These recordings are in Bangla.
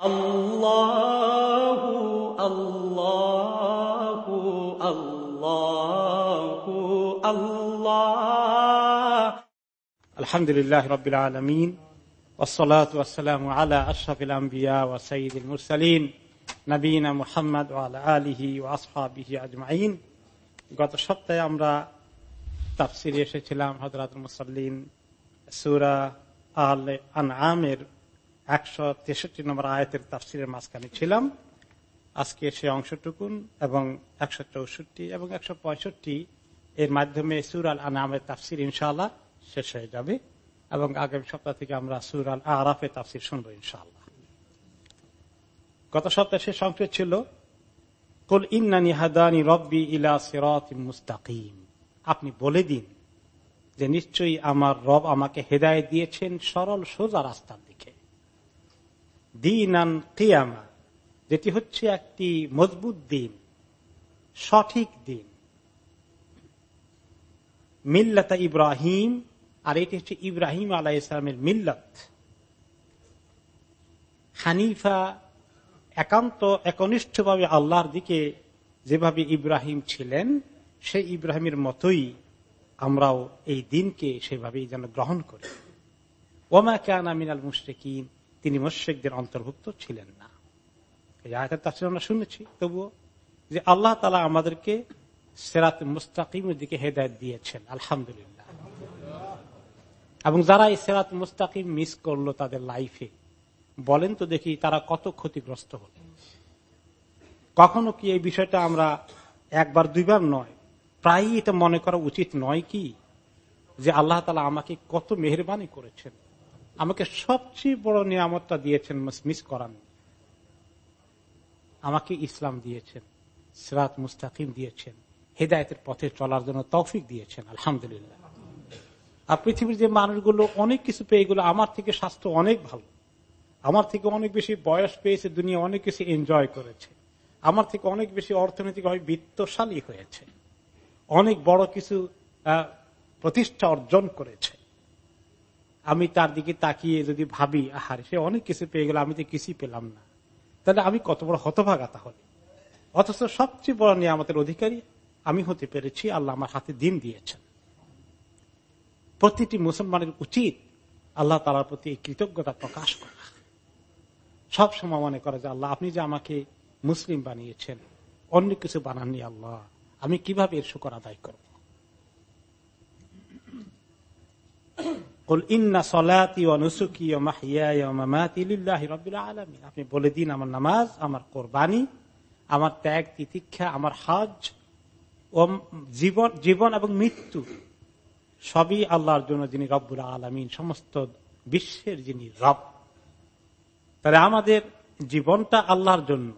الله الله الله الله الحمد لله رب العالمين والصلاة والسلام على أشرف الأنبياء وسيد المرسلين নবীনা মুহাম্মদ আলিহি ও আসহাবিহি আজমাইন গত সপ্তাহে আমরা তাফসিরে এসেছিলাম হজরত মুসাল্লিন সুরা আল আনআমের একশো তেষট্টি নম্বর আয়তের তাফসিরের মাঝখানে ছিলাম। আজকে সে অংশটুকুন এবং একশো চৌষট্টি এবং একশো পঁয়ষট্টি এর মাধ্যমে সুর আল আনামের তাফসির ইনশাল্লাহ শেষ হয়ে যাবে এবং আগামী সপ্তাহ থেকে আমরা সুর আল আরাফের তাফসির শুনব ইনশাল্লাহ গত সপ্তাহে শেষ অংশ ছিল, কুল ইন্নানি হাদানি রব্বি ইলা সিরাত মুস্তাকিম। আপনি বলে দিন যে নিশ্চয়ই আমার রব আমাকে হেদায় দিয়েছেন সরল সোজা রাস্তার দিকে দিন আন কিয়ামা যেটি হচ্ছে একটি মজবুত দিন, সঠিক দিন। মিল্লাতা ইব্রাহিম, আর এটি হচ্ছে ইব্রাহিম আলাহ ইসলামের মিল্লত। হানিফা একান্ত একনিষ্ঠভাবে আল্লাহর দিকে যেভাবে ইব্রাহিম ছিলেন, সেই ইব্রাহিমের মতোই আমরাও এই দিনকে সেভাবেই যেন গ্রহণ করি। ওমা কেনা মিনাল মুশরেকিন তিনি মুশ্রিকদের অন্তর্ভুক্ত ছিলেন না। এই আয়তের তাফসির আমরা শুনেছি, তবুও যে আল্লাহ তালা আমাদেরকে সেরাত মুস্তাকিমের দিকে হেদায়ত দিয়েছেন, আলহামদুলিল্লাহ। এবং যারা এই সেরাত মুস্তাকিম মিস করল তাদের লাইফে, বলেন তো দেখি তারা কত ক্ষতিগ্রস্ত হল। কখনো কি এই বিষয়টা আমরা একবার, দুইবার নয়, প্রায়ই এটা মনে করা উচিত নয় কি? যে আল্লাহ তালা আমাকে কত মেহরবানি করেছেন। আমাকে সবচেয়ে বড় নিয়ামতটা দিয়েছেন মিস করান। আমাকে ইসলাম দিয়েছেন, সিরাত মুস্তাকিম দিয়েছেন, হেদায়তের পথে চলার জন্য তৌফিক দিয়েছেন, আলহামদুলিল্লাহ। আর পৃথিবীর যে মানুষগুলো অনেক কিছু পেয়ে গেলো আমার থেকে স্বাস্থ্য অনেক ভালো। আমার থেকে অনেক বেশি বয়স পেয়েছে, দুনিয়া অনেক কিছু এনজয় করেছে। আমার থেকে অনেক বেশি অর্থনৈতিকভাবে বিত্তশালী হয়েছে। অনেক বড় কিছু প্রতিষ্ঠা অর্জন করেছে। আমি তার দিকে তাকিয়ে যদি ভাবি, আহার, সে অনেক কিছু পেয়ে গেল, আমি তো কিছুই পেলাম না। তাহলে আমি কত বড় হতভাগা তাহলে? অথচ সবচেয়ে বড় নিয়ামতের অধিকারী আমি হতে পেরেছি, আল্লাহ আমার হাতে দিন দিয়েছেন। প্রতিটি মুসলমানের উচিত আল্লাহ তালার প্রতি এই কৃতজ্ঞতা প্রকাশ করা। সব সময় মনে করে যে, আল্লাহ, আপনি যে আমাকে মুসলিম বানিয়েছেন, অন্য কিছু বানাননি আল্লাহ, আমি কীভাবে এর শুকর আদায় করব? আপনি বলে দিন, আমার নামাজ, আমার কোরবানি, আমার ত্যাগ, তিতিক্ষা, আমার হজ ও জীবন জীবন এবং মৃত্যু, সবই আল্লাহর জন্য যিনি রব্বুল আলমিন, সমস্ত বিশ্বের যিনি রব। তাহলে আমাদের জীবনটা আল্লাহর জন্য।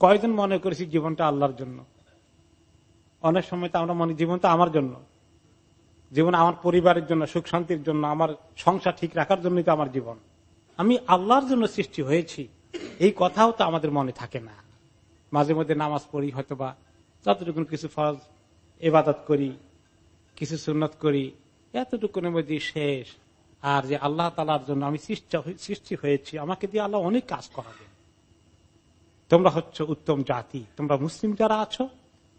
কয়জন মনে করেছি জীবনটা আল্লাহর জন্য? অনেক সময় তো আমরা মনে, জীবনটা আমার জন্য। জীবন আমার পরিবারের জন্য, সুখ শান্তির জন্য, আমার সংসার ঠিক রাখার জন্যই তো আমার জীবন। আমি আল্লাহর জন্য সৃষ্টি হয়েছি। এই কথাও তো আমাদের মনে থাকে না। মাঝে মধ্যে নামাজ পড়ি, হয়তোবা যতটুকুন কিছু ফরজ এবাদত করি, কিছু সুন্নত করি, এতটুকুনের মধ্যে শেষ। আর যে আল্লাহ তালার জন্য আমি সৃষ্টি হয়েছি, আমাকে দিয়ে আল্লাহ অনেক কাজ করাবে তোমরা হচ্ছে উত্তম জাতি, তোমরা মুসলিম যারা আছো,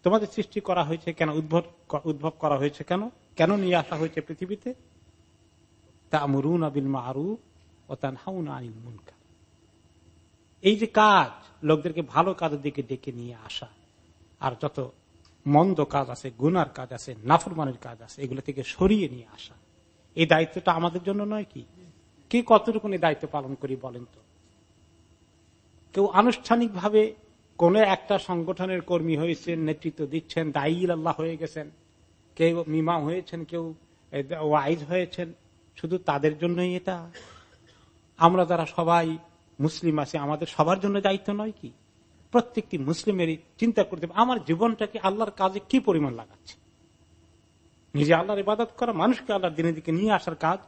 তোমাদের সৃষ্টি করা হয়েছে কেন, উদ্ভব উদ্ভব করা হয়েছে কেন? কেন নিয়ে আসা হয়েছে পৃথিবীতে? তা মরুন আবিল মারু ও তান হাউন আনিল মুনকা এই যে কাজ, লোকদেরকে ভালো কাজের দিকে ডেকে নিয়ে আসা, আর যত মন্দ কাজ আছে, গুনার কাজ আছে, নাফরমানের কাজ আছে, এগুলো থেকে সরিয়ে নিয়ে আসা, এই দায়িত্বটা আমাদের জন্য নয় কি? কে কতটুকু দায়িত্ব পালন করি বলেন তো? কেউ আনুষ্ঠানিক ভাবে কোন একটা সংগঠনের কর্মী হয়েছেন, নেতৃত্ব দিচ্ছেন, দায়ী আল্লাহ হয়ে গেছেন। কেউ মিমা হয়েছেন, কেউ ওয়াইজ হয়েছেন, শুধু তাদের জন্যই এটা? আমরা যারা সবাই মুসলিম আছি, আমাদের সবার জন্য দায়িত্ব নয় কি? প্রত্যেকটি মুসলিমেরই চিন্তা করতে আমার জীবনটাকে আল্লাহর কাজে কি পরিমাণ লাগাচ্ছে? নিজে আল্লাহর ইবাদত করা, মানুষকে আল্লাহর দিনের দিকে নিয়ে আসার কাজ,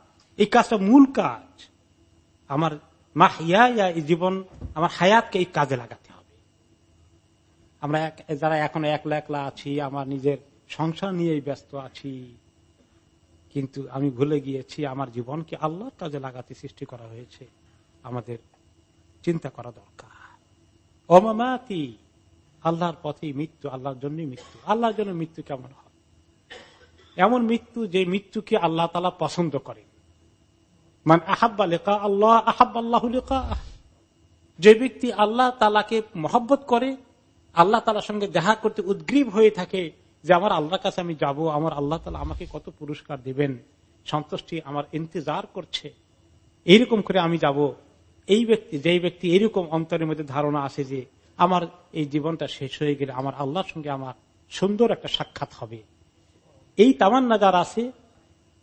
এই কাজটা মূল কাজ। আমার মা হিয়া এই জীবন, আমার হায়াতকে এই কাজে লাগাতে হবে। আমরা যারা এখন একলা একলা আছি, আমার নিজের সংসার নিয়েই ব্যস্ত আছি। কিন্তু আমি ভুলে গিয়েছি, আমার জীবনকে আল্লাহর কাজে লাগাতে সৃষ্টি করা হয়েছে। আমাদের চিন্তা করা দরকার। অমামাতি, আল্লাহর পথেই মৃত্যু, আল্লাহর জন্যই মৃত্যু। আল্লাহর জন্য মৃত্যু কেমন হয়? এমন মৃত্যু যে মৃত্যুকে আল্লাহ তালা পছন্দ করেন। মানে আহাব্বা লেখা আল্লাহ আহাব আল্লাহ লেখা যে ব্যক্তি আল্লাহ তালাকে মহব্বত করে, আল্লাহ তালার সঙ্গে দেখা করতে উদ্গ্রীব হয়ে থাকে যে আমার আল্লাহর কাছে আমি যাব, আমার আল্লাহ তালা আমাকে কত পুরস্কার দিবেন, সন্তুষ্টি আমার ইন্তজার করছে, এইরকম করে আমি যাব। এই ব্যক্তি, যেই ব্যক্তি এইরকম অন্তরের মধ্যে ধারণা আছে যে আমার এই জীবনটা শেষ হয়ে গেলে আমার আল্লাহর সঙ্গে আমার সুন্দর একটা সাক্ষাৎ হবে। এই তামান্না যার আছে,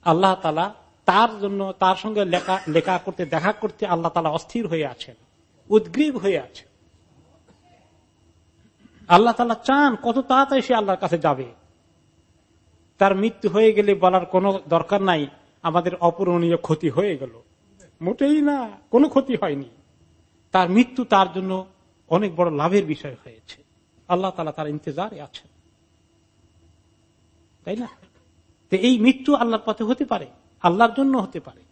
আল্লাহ তালা তার জন্য, তার সঙ্গে লেখা লেখা করতে, দেখা করতে আল্লাহ তালা অস্থির হয়ে আছেন, উদ্গ্রীব হয়ে আছে আল্লাহ তালা চান কত তাড়াতাড়ি সে আল্লাহর কাছে যাবে। তার মৃত্যু হয়ে গেলে বলার কোনো দরকার নাই, আমাদের অপূরণীয় ক্ষতি হয়ে গেল। মোটেই না, কোনো ক্ষতি হয়নি। তার মৃত্যু তার জন্য অনেক বড় লাভের বিষয় হয়েছে। আল্লাহ তালা তার ইন্তজারে আছেন। তাই না? তো এই মৃত্যু আল্লাহর পথে হতে পারে, আল্লাহর জন্য হতে পারে।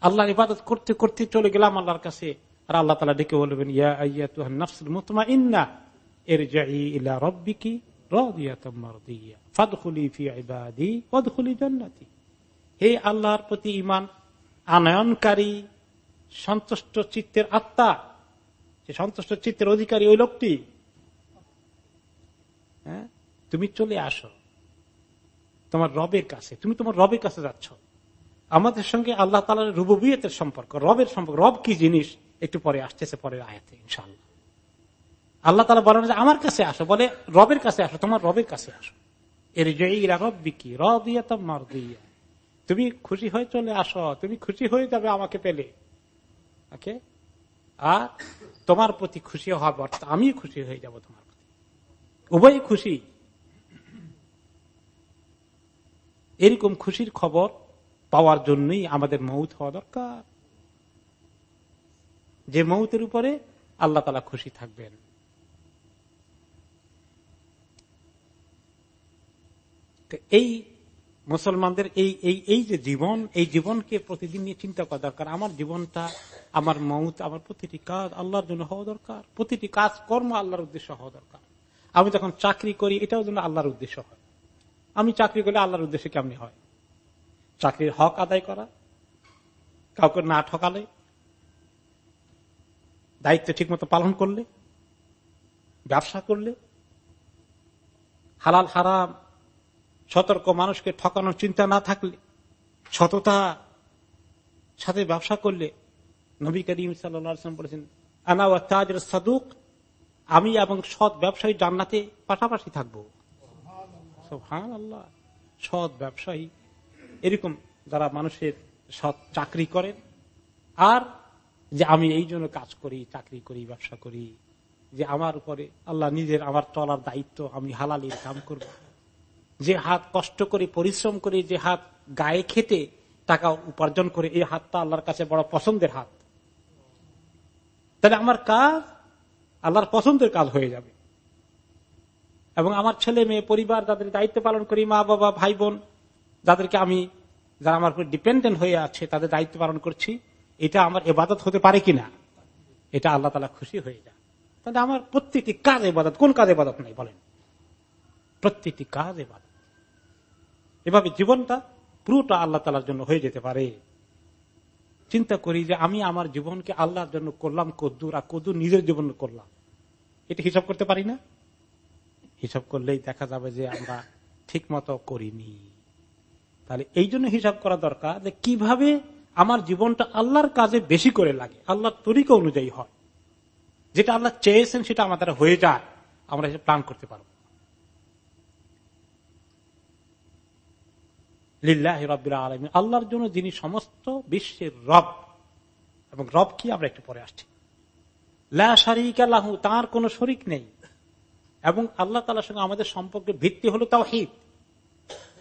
আল্লাহর ইবাদত করতে করতে চলে গেলাম আল্লাহর কাছে, আর আল্লাহ তালা ডেকে বলবেন, ইয়া আইয়া তুহান নফসুল মুতমা ইন্না আল্লাহর প্রতি ইমান আনয়নকারী সন্তুষ্ট চিত্তের আত্মা সন্তুষ্ট চিত্তের অধিকারী ওই লোকটি হ্যাঁ তুমি চলে আসো। তোমার রবের কাছে, তুমি তোমার রবের কাছে যাচ্ছ। আমাদের সঙ্গে আল্লাহ তালার রুবিয়তের সম্পর্ক, রবের সম্পর্ক। রব কি জিনিস? একটু পরে আসতেছে পরের আয়াতে ইনশাল্লাহ আল্লাহ তালা বলেন যে, আমার কাছে আসো। বলে, রবের কাছে আসো, তোমার রবের কাছে আসো। এর জয়ীরা রব বিকি রব দিয়া তো মার তুমি খুশি হয়ে চলে আসো, তুমি খুশি হয়ে যাবে আমাকে পেলে। ওকে? আর তোমার প্রতি খুশি হওয়ার অর্থ আমি খুশি হয়ে যাব তোমার প্রতি। উভয় খুশি। এরকম খুশির খবর পাওয়ার জন্যই আমাদের মৌত হওয়া দরকার। যে মৌতের উপরে আল্লাহ তালা খুশি থাকবেন। এই মুসলমানদের এই এই এই যে জীবন, এই জীবনকে প্রতিদিন নিয়ে চিন্তা করা দরকার। আমার জীবনটা, আমার মৌত, আমার প্রতিটি কাজ আল্লাহর জন্য হওয়া দরকার। প্রতিটি কাজ কর্ম আল্লাহর উদ্দেশ্য হওয়া দরকার। আমি যখন চাকরি করি, এটাও যেন আল্লাহর উদ্দেশ্য হয়। আমি চাকরি করলে আল্লাহর উদ্দেশ্যে কেমনি হয়? চাকরির হক আদায় করা, কাউকে না ঠকালে, দায়িত্ব ঠিক মতো পালন করলে, ব্যবসা করলে, হালাল, হারাম সতর্ক মানুষকে ঠকানোর চিন্তা না থাকলে, সততা সাথে ব্যবসা করলে, নবী করিম সাল্লাম বলেছেন, আনা তাজ সাদুক, আমি এবং সৎ ব্যবসায়ী জান্নাতে পাশাপাশি থাকব। হান আল্লাহ সৎ ব্যবসায়ী, এরকম যারা মানুষের সৎ চাকরি করেন, আর যে আমি এই জন্য কাজ করি, চাকরি করি, ব্যবসা করি, যে আমার উপরে আল্লাহ নিজের, আমার চলার দায়িত্ব আমি হালালির কাম করব। যে হাত কষ্ট করে, পরিশ্রম করে যে হাত গায়ে খেতে টাকা উপার্জন করে, এই হাতটা আল্লাহর কাছে বড় পছন্দের হাত। তাহলে আমার কাজ আল্লাহর পছন্দের কাজ হয়ে যাবে। এবং আমার ছেলে মেয়ে পরিবার যাদের দায়িত্ব পালন করি, মা বাবা, ভাই বোন, যাদেরকে আমি, যারা আমার উপর ডিপেন্ডেন্ট হয়ে আছে, তাদের দায়িত্ব পালন করছি, এটা আমার এবাদত হতে পারে কিনা, এটা আল্লাহ তালা খুশি হয়ে যায় তাহলে আমার প্রত্যেকটি কাজ এবাদত কোন কাজ এবাদত নাই বলেন? প্রত্যেকটি কাজ এবাদত এভাবে জীবনটা পুরোটা আল্লাহ তালার জন্য হয়ে যেতে পারে। চিন্তা করি যে আমি আমার জীবনকে আল্লাহর জন্য করলাম কদ্দুর, আর কদ্দুর নিজের জীবন করলাম। এটা হিসাব করতে পারি না? হিসাব করলেই দেখা যাবে যে আমরা ঠিক মতো করিনি। তাহলে এই জন্য হিসাব করা দরকার যে কীভাবে আমার জীবনটা আল্লাহর কাজে বেশি করে লাগে, আল্লাহর তরিকা অনুযায়ী হয়। যেটা আল্লাহ চেয়েছেন সেটা আমাদের হয়ে যায়। আমরা প্ল্যান করতে পারব। লিল্লাহ আল্লাহর জন্য যিনি সমস্ত বিশ্বের রব, এবং রব কি? আমরা একটু পরে আসছি। লাহু, তার কোন শরিক নেই। এবং আল্লাহ তালার সঙ্গে আমাদের সম্পর্কের ভিত্তি হলো তাও হিত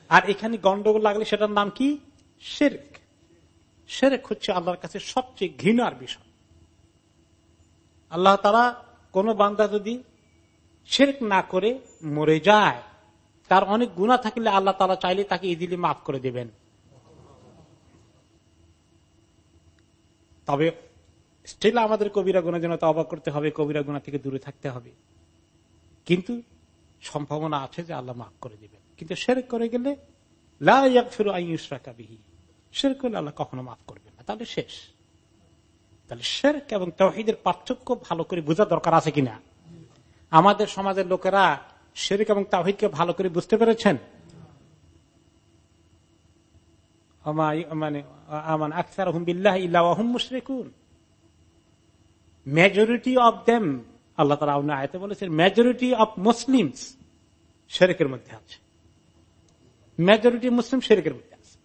আর এখানে গন্ডগোল লাগলে সেটার নাম কি? শেরেক। শেরেক হচ্ছে আল্লাহর কাছে সবচেয়ে ঘৃণার বিষয়। আল্লাহ তারা কোন বান্দা যদি শেরেক না করে মরে যায় তার অনেক গুণা থাকলে আল্লাহ তালা চাইলে তাকে ইজিলি মাফ করে দেবেন। তবে স্টিল আমাদের কবিরা গুণা যেন তবা করতে হবে, কবিরা গুণা থেকে দূরে থাকতে হবে। কিন্তু সম্ভাবনা আছে যে আল্লাহ মাফ করে দিবেন। কিন্তু সের করে গেলে ফেরো আইসরাকাবিহি সের করলে আল্লাহ কখনো মাফ করবে না। তাহলে শেষ। তাহলে শেরক এবং তহিদের পার্থক্য ভালো করে বোঝা দরকার আছে কিনা? আমাদের সমাজের লোকেরা শেরিক এবং তাহিদকে ভালো করে বুঝতে পেরেছেন? মেজরিটি অব দেম আল্লাহ তালা আয়তে বলেছেন মেজরিটি অব মধ্যে আছে। মেজরিটি মুসলিম শেরেকের মধ্যে আছে।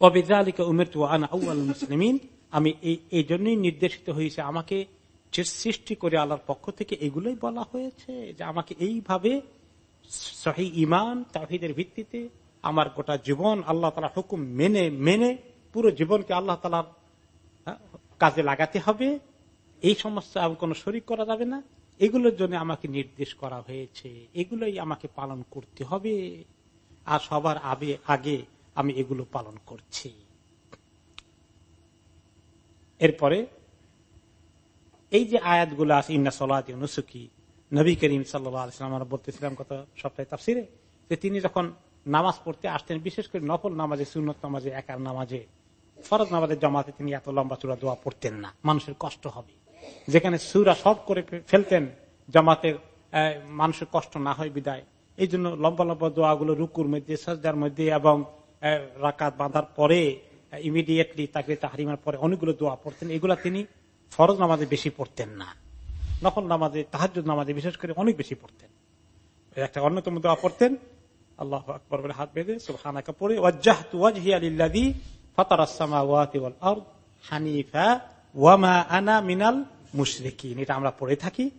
অবিদালিকা উমের তু আনা মুসলিমিন। আমি এই জন্যই নির্দেশিত হয়েছে আমাকে যে সৃষ্টি করে আল্লাহর পক্ষ থেকে এগুলোই বলা হয়েছে যে আমাকে এইভাবে সহি ইমান তাহিদের ভিত্তিতে আমার গোটা জীবন আল্লাহ তালা হুকুম মেনে মেনে পুরো জীবনকে আল্লাহ তালার কাজে লাগাতে হবে। এই সমস্ত কোন শরিক করা যাবে না। এগুলোর জন্য আমাকে নির্দেশ করা হয়েছে। এগুলোই আমাকে পালন করতে হবে। আর সবার আগে আগে আমি এগুলো পালন করছি। এরপরে এই যে আয়াতগুলো আছে, ইন্না সলাতি নুসুকি নবী করিম সাল্লাম বলতেছিলাম কত সপ্তাহে তাফসিরে যে তিনি যখন নামাজ পড়তে আসতেন, বিশেষ করে নফল নামাজে সুনত নামাজে, একার নামাজে, ফরজ নামাজের জমাতে তিনি এত লম্বা চূড়া দোয়া পড়তেন না। মানুষের কষ্ট হবে। যেখানে সুরা সব করে ফেলতেন, জামাতের মানুষের কষ্ট না হয় বিদায়। এই জন্য লম্বা লম্বা দোয়াগুলো রুকুর মধ্যে সজ্জার মধ্যে এবং রাকাত বাঁধার পরে ইমিডিয়েটলি তাকে তাহারিমার পরে অনেকগুলো দোয়া পড়তেন। এগুলা তিনি ফরজ নামাজে বেশি পড়তেন না। নকল নামাজে তাহাজ নামাজে বিশেষ করে অনেক বেশি পড়তেন। একটা অন্যতম দোয়া পড়তেন, আল্লাহ আকবর বলে হাত বেঁধে সুবহানাকা পড়ে ওয়াজ্জাহ তুয়াজহি আলিল্লাযী ফাতারাস সামাওয়াতি হানিফা ওয়ামা আনা মিনাল মুশরিকিন। এটা আমরা পড়ে থাকি।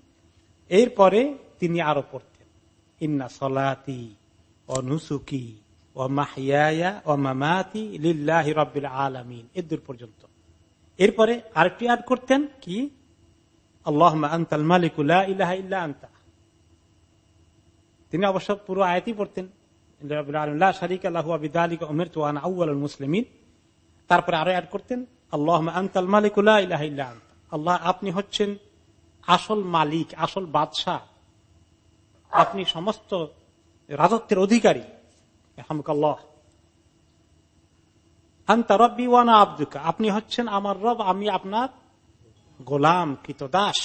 এরপরে তিনি আরও পড়তেন, ইন্না সলাতি ও নুসুকি ও মাহিয়া ও মামাতি লিল্লাহি রব্বিল আলামিন। এদূর পর্যন্ত। এরপরে আরেকটি আড করতেন কি? আল্লাহ আন্তাল মালিকুল্লাহ ইলাহা ইল্লা আন্তা। তিনি অবশ্য পুরো আয়াতই পড়তেন। মুসলিমিন। তারপরে আরও অ্যাড করতেন আল্লাহ আন্তাল মালিকুল্লাহ ইলাহা ইল্লা আল্লাহ আপনি হচ্ছেন আসল মালিক, আসল বাদশাহ। আপনি সমস্ত রাজত্বের অধিকারী। রব্বি ওয়ানা আপনি হচ্ছেন আমার রব, আমি আপনার গোলাম কৃত দাস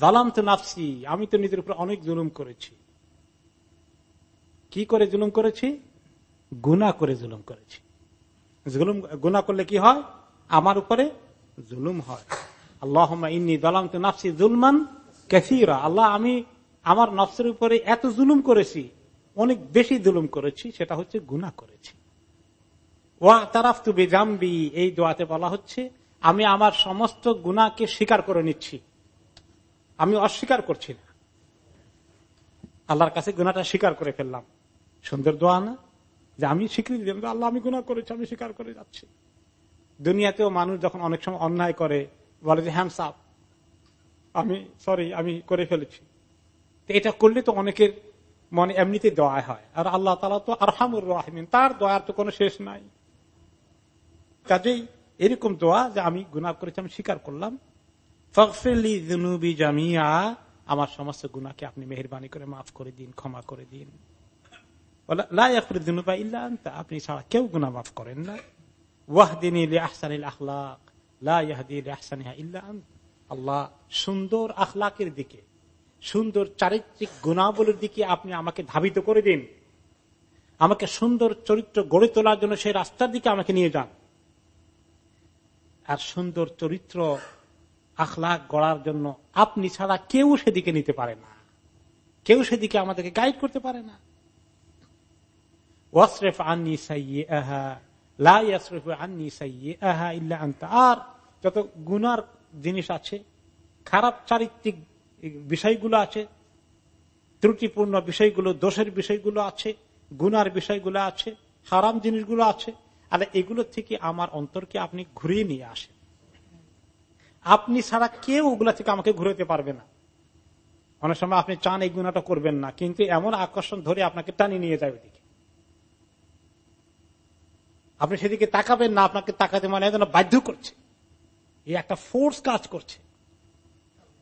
জালাম তো নাফসি, আমি তো নিজের উপর অনেক জুলুম করেছি। কি করে জুলুম করেছি? গুনা করে জুলুম করেছি। জুলুম গুনা করলে কি হয়? আমার উপরে জুলুম হয়। আল্লাহ ইন্নি দলাম তো নাফসি জুলমান ক্যাসিরা আল্লাহ, আমি আমার নফসের উপরে এত জুলুম করেছি, অনেক বেশি জুলুম করেছি, সেটা হচ্ছে গুনা করেছি। ওয়া তারাফ এই দোয়াতে বলা হচ্ছে, আমি আমার সমস্ত গুণাকে স্বীকার করে নিচ্ছি। আমি অস্বীকার করছি না। আল্লাহর কাছে গুণাটা স্বীকার করে ফেললাম। সুন্দর দোয়া না? যে আমি স্বীকৃতি দিলাম আল্লাহ আমি গুণা করেছি, আমি স্বীকার করে যাচ্ছি। দুনিয়াতেও মানুষ যখন অনেক সময় অন্যায় করে, বলে যে হ্যাম সাপ আমি সরি আমি করে ফেলেছি। এটা করলে তো অনেকের মনে এমনিতে দোয়া হয়। আর আল্লাহ তালা তো আরহামুর রাহমিন, তার দয়ার তো কোনো শেষ নাই। কাজেই এরকম দোয়া যে আমি গুনা করেছি, আমি স্বীকার করলাম। জামিয়া, আমার সমস্ত গুনাকে আপনি মেহরবানি করে মাফ করে দিন, ক্ষমা করে দিন। আপনি ছাড়া কেউ গুনা মাফ করেন না। সুন্দর আখলাকের দিকে, সুন্দর চারিত্রিক গুণাবলীর দিকে আপনি আমাকে ধাবিত করে দিন। আমাকে সুন্দর চরিত্র গড়ে তোলার জন্য সেই রাস্তার দিকে আমাকে নিয়ে যান। আর সুন্দর চরিত্র, আখলাখ গড়ার জন্য আপনি ছাড়া কেউ সেদিকে নিতে পারে না। কেউ সেদিকে আমাদেরকে গাইড করতে পারে না। ওয়াসরেফ আন্নি সাইয়ে আহা লাইফ আন্নি সাইয়ে আহা ইল্লা আন্তা। আর যত গুনার জিনিস আছে, খারাপ চারিত্রিক বিষয়গুলো আছে, ত্রুটিপূর্ণ বিষয়গুলো, দোষের বিষয়গুলো আছে, গুনার বিষয়গুলো আছে, হারাম জিনিসগুলো আছে আর এগুলো থেকে আমার অন্তরকে আপনি ঘুরিয়ে নিয়ে আসেন। আপনি ছাড়া কেউ ওগুলা থেকে আমাকে ঘুরাতে পারবে না। অনেক সময় আপনি চান এই গুণাটা করবেন না, কিন্তু এমন আকর্ষণ ধরে আপনাকে টানি নিয়ে যাবে ওদিকে আপনি সেদিকে তাকাবেন না, আপনাকে তাকাতে মানে যেন বাধ্য করছে। এই একটা ফোর্স কাজ করছে।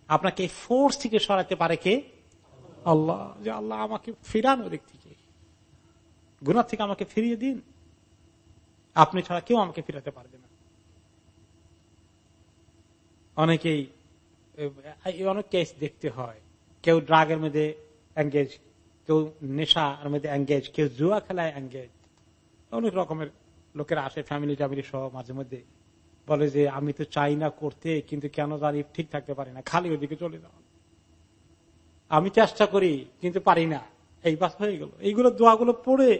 আপনাকে এই ফোর্স থেকে সরাতে পারে কে? আল্লাহ, যে আল্লাহ আমাকে ফিরান ওদিক থেকে। গুনার থেকে আমাকে ফিরিয়ে দিন। আপনি ছাড়া কেউ আমাকে ফিরাতে পারবে না। অনেকেই অনেক কেস দেখতে হয়। কেউ ড্রাগের মধ্যে এঙ্গেজ কেউ নেশার মধ্যে এঙ্গেজ কেউ জুয়া খেলায় এঙ্গেজ অনেক রকমের লোকেরা আসে ফ্যামিলি ট্যামিলি সহ মাঝে মধ্যে। বলে যে, আমি তো চাই না করতে, কিন্তু কেন জানি ঠিক থাকতে পারি না, খালি ওদিকে চলে যাও। আমি চেষ্টা করি, কিন্তু পারি না। এই বাস হয়ে গেল। এইগুলো দোয়াগুলো পড়ে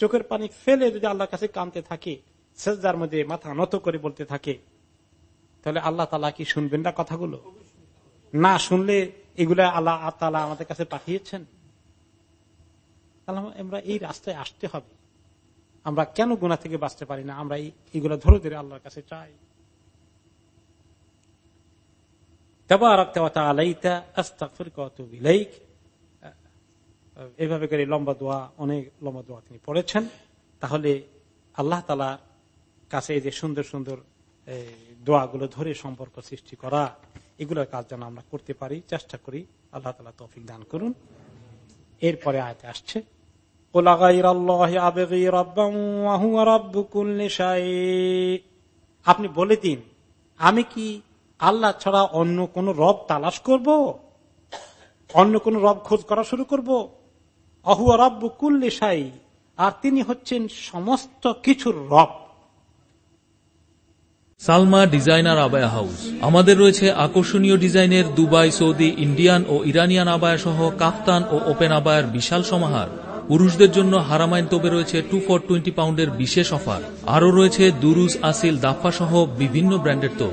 চোখের পানি ফেলে যদি আল্লাহর কাছে কানতে থাকে সেজার মধ্যে মাথা নত করে বলতে থাকে, তাহলে আল্লাহ তালা কি শুনবেন না কথাগুলো? না শুনলে এগুলো আল্লাহ তালা আমাদের কাছে পাঠিয়েছেন? আমরা এই রাস্তায় আসতে হবে। আমরা কেন গুণা থেকে বাঁচতে পারি না? আমরা এইগুলো ধরে ধরে আল্লাহর কাছে চাই। এইভাবে করে লম্বা দোয়া, অনেক লম্বা দোয়া তিনি পড়েছেন। তাহলে আল্লাহ তালা কাছে এই যে সুন্দর সুন্দর দোয়াগুলো ধরে সম্পর্ক সৃষ্টি করা, এগুলোর কাজ যেন আমরা করতে পারি, চেষ্টা করি, আল্লাহ তালা তৌফিক দান করুন। এরপরে আয়তে আসছে আপনি বলে দিন, আমি কি আল্লাহ ছাড়া অন্য কোন রব তালাশ করব? অন্য কোন রব খোঁজ করা শুরু করব? অহুয়া রব্বু কুল্লিশাই আর তিনি হচ্ছেন সমস্ত কিছুর রব। Salma designer abaya house. আমাদের রয়েছে আকর্ষণীয় ডিজাইনের দুবাই, সৌদি, ইন্ডিয়ান ও ইরানিয়ান আবায়া সহ কাফতান ও ওপেন আবায়ার বিশাল সমাহার। পুরুষদের জন্য হারামাইন তোবে রয়েছে টু ফর টোয়েন্টি পাউন্ডের বিশেষ অফার। আরও রয়েছে দুরুজ, আসিল, দাফা সহ বিভিন্ন ব্র্যান্ডের তোপ।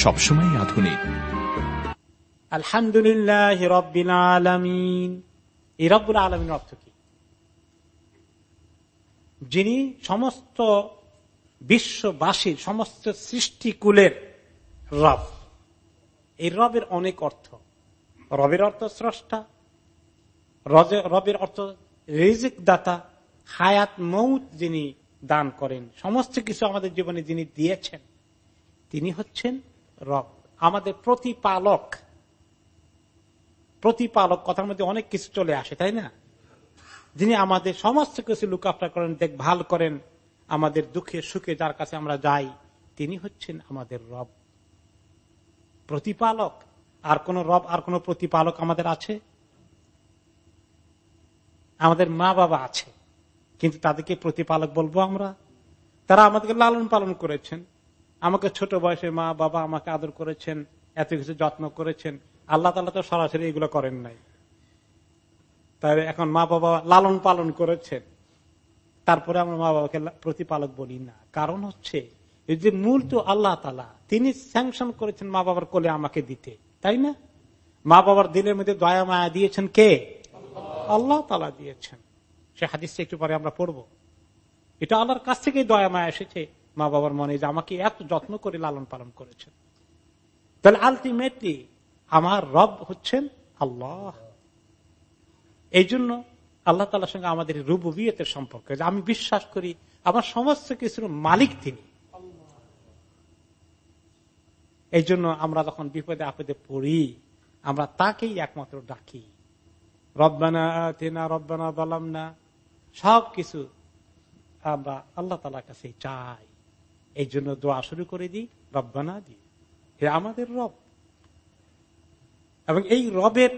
সবসময় আধুনিক। আলহামদুলিল্লাহ আলমিন। এই রব্বুল আলমিন অর্থ কি? যিনি সমস্ত বিশ্ববাসীর, সমস্ত সৃষ্টিকুলের রব। এই রবের অনেক অর্থ। রবের অর্থ স্রষ্টা রবের অর্থ রিজিক দাতা হায়াত, মৌত যিনি দান করেন, সমস্ত কিছু আমাদের জীবনে যিনি দিয়েছেন, তিনি হচ্ছেন রব। আমাদের প্রতিপালক। প্রতিপালক কথার মধ্যে অনেক কিছু চলে আসে, তাই না? যিনি আমাদের সমস্ত কিছু লুকাফটা করেন, দেখভাল করেন, আমাদের দুঃখে সুখে যার কাছে আমরা যাই, তিনি হচ্ছেন আমাদের রব। প্রতিপালক। আর কোন রব, আর কোন প্রতিপালক আমাদের আছে? আমাদের মা বাবা আছে, কিন্তু তাদেরকে প্রতিপালক বলব আমরা। তারা আমাদেরকে লালন পালন করেছেন। আমাকে ছোট বয়সে মা, বাবা আমাকে আদর করেছেন, এত কিছু যত্ন করেছেন। আল্লাহ তালা তো সরাসরি এগুলো করেন নাই। তাই এখন মা, বাবা লালন পালন করেছেন। তারপরে আমরা মা, বাবাকে প্রতিপালক বলি না। কারণ হচ্ছে, এই যে মূল তো আল্লাহ তালা তিনি স্যাংশন করেছেন মা, বাবার কোলে আমাকে দিতে। তাই না? মা, বাবার দিলের মধ্যে দয়া, মায়া দিয়েছেন কে? আল্লাহ তালা দিয়েছেন। সে হাদিস একটু পরে আমরা পড়ব। এটা আল্লাহর কাছ থেকেই দয়া, মায়া এসেছে। মা বাবার মনে যে আমাকে এত যত্ন করে লালন পালন করেছেন। তাহলে আলটিমেটলি আমার রব হচ্ছেন আল্লাহ। এই জন্য আল্লাহ তালার সঙ্গে আমাদের রুবিয়তের সম্পর্ক আমি বিশ্বাস করি আমার সমস্ত কিছুর মালিক তিনি। এই জন্য আমরা যখন বিপদে আপদে পড়ি, আমরা তাকেই একমাত্র ডাকি। রব্বানা রব্বানা বলাম না সব কিছু আমরা আল্লাহ তালার কাছে চাই। এই জন্য দোয়া শুরু করে দিই, রব্বানা দি হে আমাদের রব। এবং এই রবের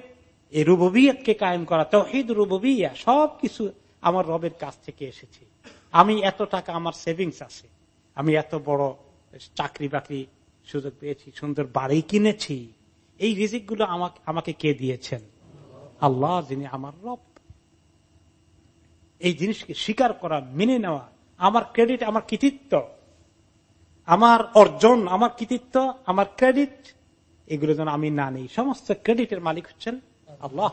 এই রুবিয়াতকে কায়েম করা, তহিদ রুবিয়া সব কিছু আমার রবের কাছ থেকে এসেছে। আমি এত টাকা আমার সেভিংস আছে। আমি এত বড় চাকরি বাকরি সুযোগ পেয়েছি, সুন্দর বাড়ি কিনেছি। এই রিজিকগুলো আমাকে আমাকে কে দিয়েছেন? আল্লাহ যিনি আমার রব। এই জিনিসকে স্বীকার করা, মেনে নেওয়া, আমার ক্রেডিট, আমার কৃতিত্ব আমার অর্জন আমার কৃতিত্ব আমার ক্রেডিট এগুলো যেন আমি না নেই। সমস্ত ক্রেডিটের মালিক হচ্ছেন আল্লাহ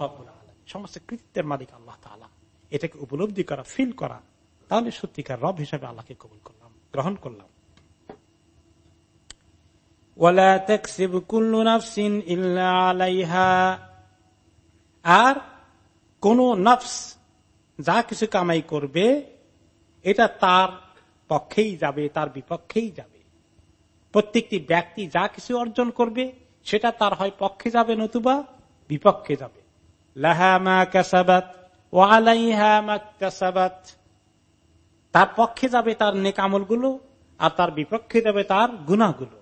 সমস্ত কৃতিত্বের মালিক আল্লাহ তালা এটাকে উপলব্ধি করা ফিল করা তাহলে সত্যিকার রব হিসাবে আল্লাহকে কবুল করলাম গ্রহণ করলাম। আর কোন নফস যা কিছু কামাই করবে এটা তার পক্ষেই যাবে তার বিপক্ষেই যাবে। প্রত্যেকটি ব্যক্তি যা কিছু অর্জন করবে, সেটা তার হয় পক্ষে যাবে নতুবা বিপক্ষে যাবে। তার পক্ষে যাবে তার নেক আমলগুলো আর তার বিপক্ষে যাবে তার গুণাগুলো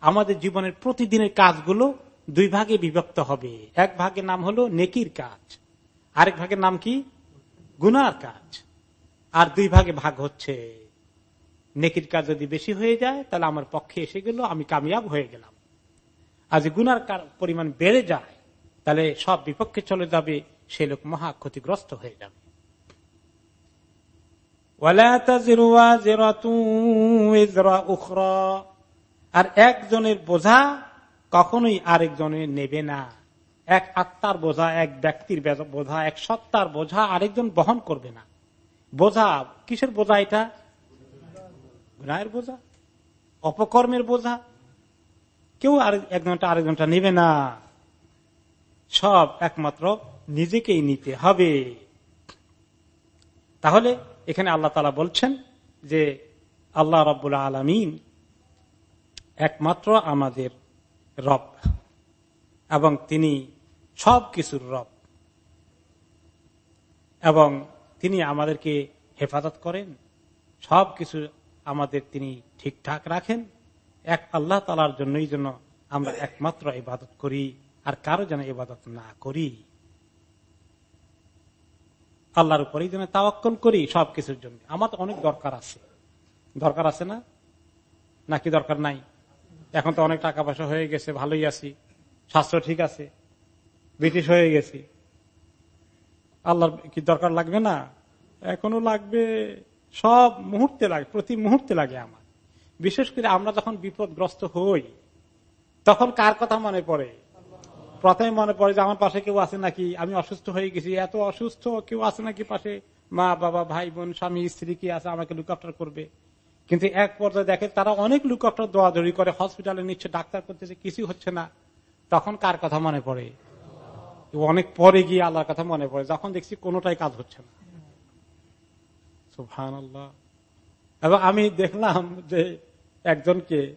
আমাদের জীবনের প্রতিদিনের কাজগুলো দুই ভাগে বিভক্ত হবে। এক ভাগের নাম হলো নেকির কাজ, আরেক ভাগের নাম কি? গুনার কাজ। আর দুই ভাগে ভাগ হচ্ছে। নেকির কাজ যদি বেশি হয়ে যায়, তাহলে আমার পক্ষে এসে গেল, আমি কামিয়াব হয়ে গেলাম। আর যে গুনার পরিমাণ বেড়ে যায়, তাহলে সব বিপক্ষে চলে যাবে, সে লোক মহা ক্ষতিগ্রস্ত হয়ে যাবে। আর একজনের বোঝা কখনোই আরেকজনের নেবে না। এক আত্মার বোঝা, এক ব্যক্তির বোঝা, এক সত্তার বোঝা আরেকজন বহন করবে না। বোঝা, কিসের বোঝা এটা? গুনায়ের বোঝা? অপকর্মের বোঝা? কেউ আর এক ঘণ্টা, আরেক ঘণ্টা নেবে না। সব একমাত্র নিজেকেই নিতে হবে। তাহলে এখানে আল্লাহ তালা বলছেন যে, আল্লাহ রব্বুল আলমিন একমাত্র আমাদের রব এবং তিনি সব কিছুর রব এবং তিনি আমাদেরকে হেফাজত করেন। সব কিছু আমাদের তিনি ঠিকঠাক রাখেন। এক আল্লাহ তালার জন্যই জন্য আমরা একমাত্র ইবাদত করি আর কারও যেন ইবাদত না করি। আল্লাহর উপরেই যেন তাওয়াক্কল করি সবকিছুর জন্য। আমার তো অনেক দরকার আছে। দরকার আছে না? নাকি দরকার নাই? এখন তো অনেক টাকা পয়সা হয়ে গেছে, ভালোই আছি। স্বাস্থ্য ঠিক আছে। ব্রিটিশ হয়ে গেছি। আল্লাহর কি দরকার লাগবে না? এখনও লাগবে। সব মুহূর্তে লাগে, প্রতি মুহূর্তে লাগে আমার। বিশেষ করে আমরা যখন বিপদগ্রস্ত হই, তখন কার কথা মনে পড়ে? প্রথমে মনে পড়ে যে আমার পাশে কেউ আছে নাকি? আমি অসুস্থ হয়ে গেছি, এত অসুস্থ কেউ আছে নাকি পাশে? মা, বাবা, ভাই, বোন, স্বামী, স্ত্রী কি আছে, আমাকে লুক করবে। কিন্তু এক পর্যায়ে দেখে তারা অনেক লুক আফটার করে হসপিটালে নিচ্ছে, ডাক্তার করতেছে কিছু হচ্ছে না। তখন কার কথা মনে পড়ে? অনেক পরে গিয়ে আল্লাহর কথা মনে পড়ে, যখন দেখছি কোনোটাই কাজ হচ্ছে না। আল্লাহ এবং আমি দেখলাম যে একজনকে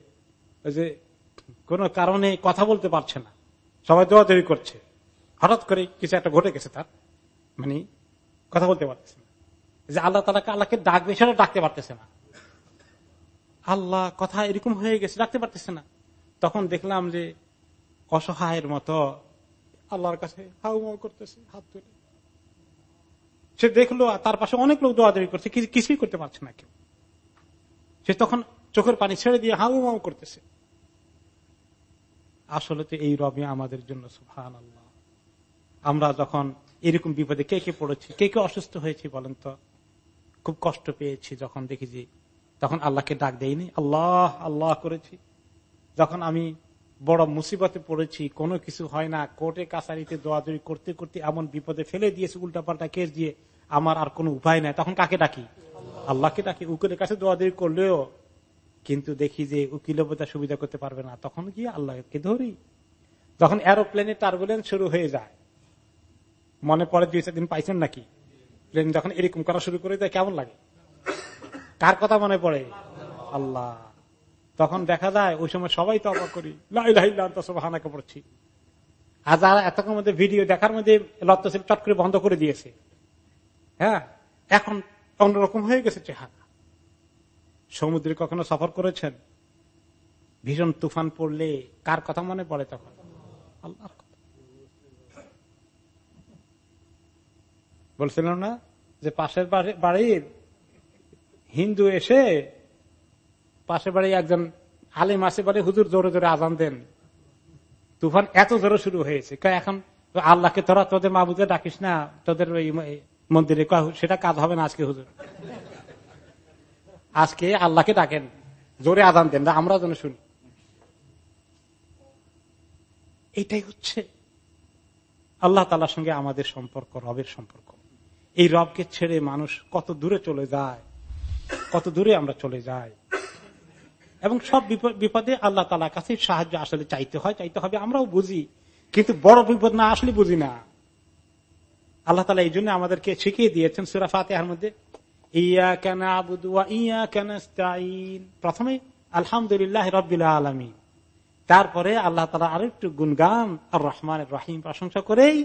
যে কোন কারণে কথা বলতে পারছে না। সবাই দৌড়াদৌড়ি করছে। হঠাৎ করে কিছু একটা ঘটে গেছে তার। মানে কথা বলতে পারতেছে না। যে আল্লাহ তালাকে আল্লাহকে ডাকবে, সেটা ডাকতে পারতেছে না। আল্লাহ, কথা এরকম হয়ে গেছে, ডাকতে পারতেছে না। তখন দেখলাম যে অসহায়ের মতো আল্লাহর কাছে হাউ মাউ করতেছে, হাত তুলে। সে দেখল তার পাশে অনেক লোক দোয়াদৌড়ি করছে কিছুই করতে পারছে না কেউ। সে তখন চোখের পানি ছেড়ে দিয়ে হাউ মাউ করতেছে। আসলে তো এই রবি আমাদের জন্য সুফান আল্লাহ আমরা যখন এরকম বিপদে কে কে পড়েছি, কে কে অসুস্থ হয়েছি বলেন তো, খুব কষ্ট পেয়েছি যখন দেখি যে তখন আল্লাহকে ডাক দেয়নি, আল্লাহ আল্লাহ করেছি। যখন আমি বড় মুসিবতে পড়েছি, কোনো কিছু হয় না। কোর্টে, কাছারিতে দোয়াদুরি করতে করতে এমন বিপদে ফেলে দিয়েছে, উল্টাপাল্টা কেস দিয়ে আমার আর কোনো উপায় নাই। তখন কাকে ডাকি? আল্লাহকে ডাকি। উকিলের কাছে দোয়াদুরি করলেও কিন্তু দেখি যে উকিল সুবিধা করতে পারবে না। তখন গিয়ে আল্লাহকে ধরি। যখন এরোপ্লেনে টার্বুলেন্স শুরু হয়ে যায়, মনে পড়ে দুই চার দিন পাইছেন নাকি? প্লেন যখন এরকম করা শুরু করে দেয়, কেমন লাগে? কার কথা মনে পড়ে? আল্লাহ। তখন দেখা যায়, ওই সময় সবাই তো অবাক করি হানাকে পড়ছি আর যারা এতক্ষণ মধ্যে ভিডিও দেখার মধ্যে লত্তশিল চট করে বন্ধ করে দিয়েছে। হ্যাঁ? এখন অন্যরকম হয়ে গেছে চেহারা। সমুদ্রে কখনো সফর করেছেন? ভীষণ তুফান পড়লে কার কথা মনে পড়ে তখন? আল্লাহর বলছিলাম না যে পাশের বাড়ির হিন্দু এসে পাশে বাড়ি একজন আলিম আসে বাড়ি হুজুর, জোরে জোরে আজান দেন। তুফান এত জোরে শুরু হয়েছে। এখন আল্লাহকে তোরা তোদের মাহবুদে ডাকিস না, তোদের ওই মন্দিরে সেটা কাজ হবে না আজকে, হুজুর। আজকে আল্লাহকে ডাকেন, জোরে আদান দেন, আমরা যেন শুনি। এটাই হচ্ছে আল্লাহ তালার সঙ্গে আমাদের সম্পর্ক, রবের সম্পর্ক। এই রবকে ছেড়ে মানুষ কত দূরে চলে যায়, কত দূরে আমরা চলে যাই। এবং সব বিপদে আল্লাহ তালার কাছে সাহায্য আসলে চাইতে হয়, চাইতে হবে, আমরাও বুঝি। কিন্তু বড় বিপদ না আসলে বুঝি না। আল্লাহ তালা এই জন্য আমাদেরকে শিখিয়ে দিয়েছেন সুরা ফাতেহার মধ্যে ইয়া কেন আবুদুয়া ইয়া কেন প্রথমে, আলহামদুলিল্লাহ রবিল্লা আলমী তারপরে আল্লাহ তালা আরও একটু গুনগান আর রহমান রাহিম প্রশংসা করেই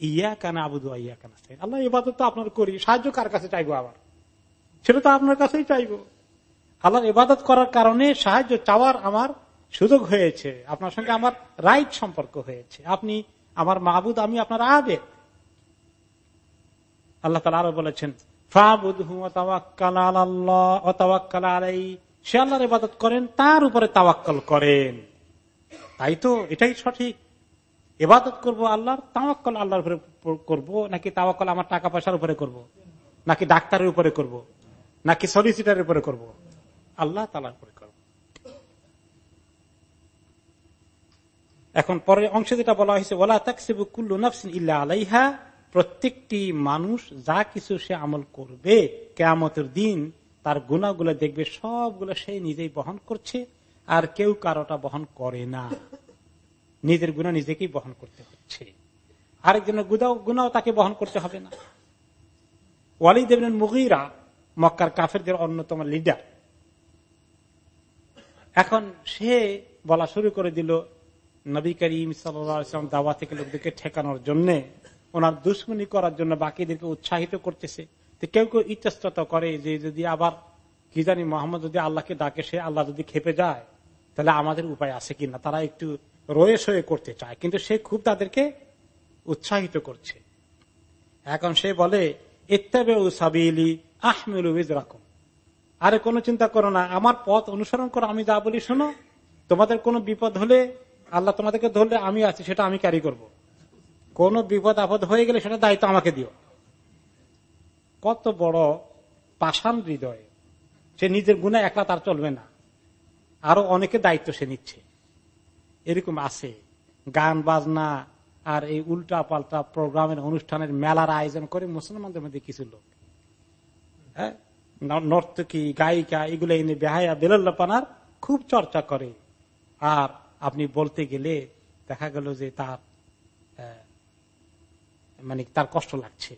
ইয়া কেন আবুদুয়া ইয়া কেন আল্লাহ এবাদত তো আপনার করি, সাহায্য কার কাছে চাইব আবার? সেটা তো আপনার কাছেই চাইব। আল্লাহর ইবাদত করার কারণে সাহায্য চাওয়ার আমার সুযোগ হয়েছে। আপনার সঙ্গে আমার রাইট সম্পর্ক হয়েছে। আপনি আমার মাহবুদ, আমি আপনার আবেদ। আল্লাহ তালা আরও বলেছেন সে আল্লাহর ইবাদত করেন, তার উপরে তাওয়াক্কল করেন। তাই তো, এটাই সঠিক। এবাদত করব আল্লাহর, তাওয়াক্কল আল্লাহর উপরে করব, নাকি তাওয়াক্কল আমার টাকা পয়সার উপরে করব? নাকি ডাক্তারের উপরে করব? নাকি সলিসিটারের উপরে করব? আল্লাহ তালার করব এখন পরের অংশে যেটা বলা হয়েছে বলা তাকসিবু কুল্লু নাফসিন ইল্লা আলাইহা প্রত্যেকটি মানুষ যা কিছু সে আমল করবে, কেয়ামতের দিন তার গুণাগুলো দেখবে, সবগুলো সে নিজেই বহন করছে, আর কেউ কারোটা বহন করে না। নিজের গুণা নিজেকেই বহন করতে হচ্ছে। আরেকজনের গুণাও তাকে বহন করতে হবে না। ওয়ালিদ মুগিরা, মক্কার কাফেরদের অন্যতম লিডার এখন সে বলা শুরু করে দিল, নবী করিম সাল্লাম দাওয়া থেকে লোকদেরকে ঠেকানোর জন্য, ওনার দুশ্মনী করার জন্য বাকিদেরকে উৎসাহিত করতেছে। কেউ কেউ ইতস্তত করে যে যদি আবার কি জানি মোহাম্মদ যদি আল্লাহকে ডাকে, সে আল্লাহ যদি খেপে যায়, তাহলে আমাদের উপায় আছে কিনা? তারা একটু রয়ে সয়ে করতে চায়। কিন্তু সে খুব তাদেরকে উৎসাহিত করছে। এখন সে বলে আরে কোনো চিন্তা করো না, আমার পথ অনুসরণ করো, আমি যা বলি শোনো। তোমাদের কোনো বিপদ হলে, আল্লাহ তোমাদেরকে ধরলে আমি আছি, সেটা আমি ক্যারি করব। কোন বিপদ আপদ হয়ে গেলে সেটা দায়িত্ব আমাকে দিও। কত বড় পাষাণ হৃদয়। সে নিজের গুণা একলা তার চলবে না। আরও অনেকে দায়িত্ব সে নিচ্ছে। এরকম আছে। গান, বাজনা আর এই উল্টা পাল্টা প্রোগ্রামের, অনুষ্ঠানের মেলার আয়োজন করে মুসলমানদের মধ্যে কিছু লোক। হ্যাঁ? নর্তকী, গায়িকা, এগুলো এনে বেহায়া বেলাল্লাপানার খুব চর্চা করে। আর আপনি বলতে গেলে দেখা গেল যে তার মানে তার কষ্ট লাগছে।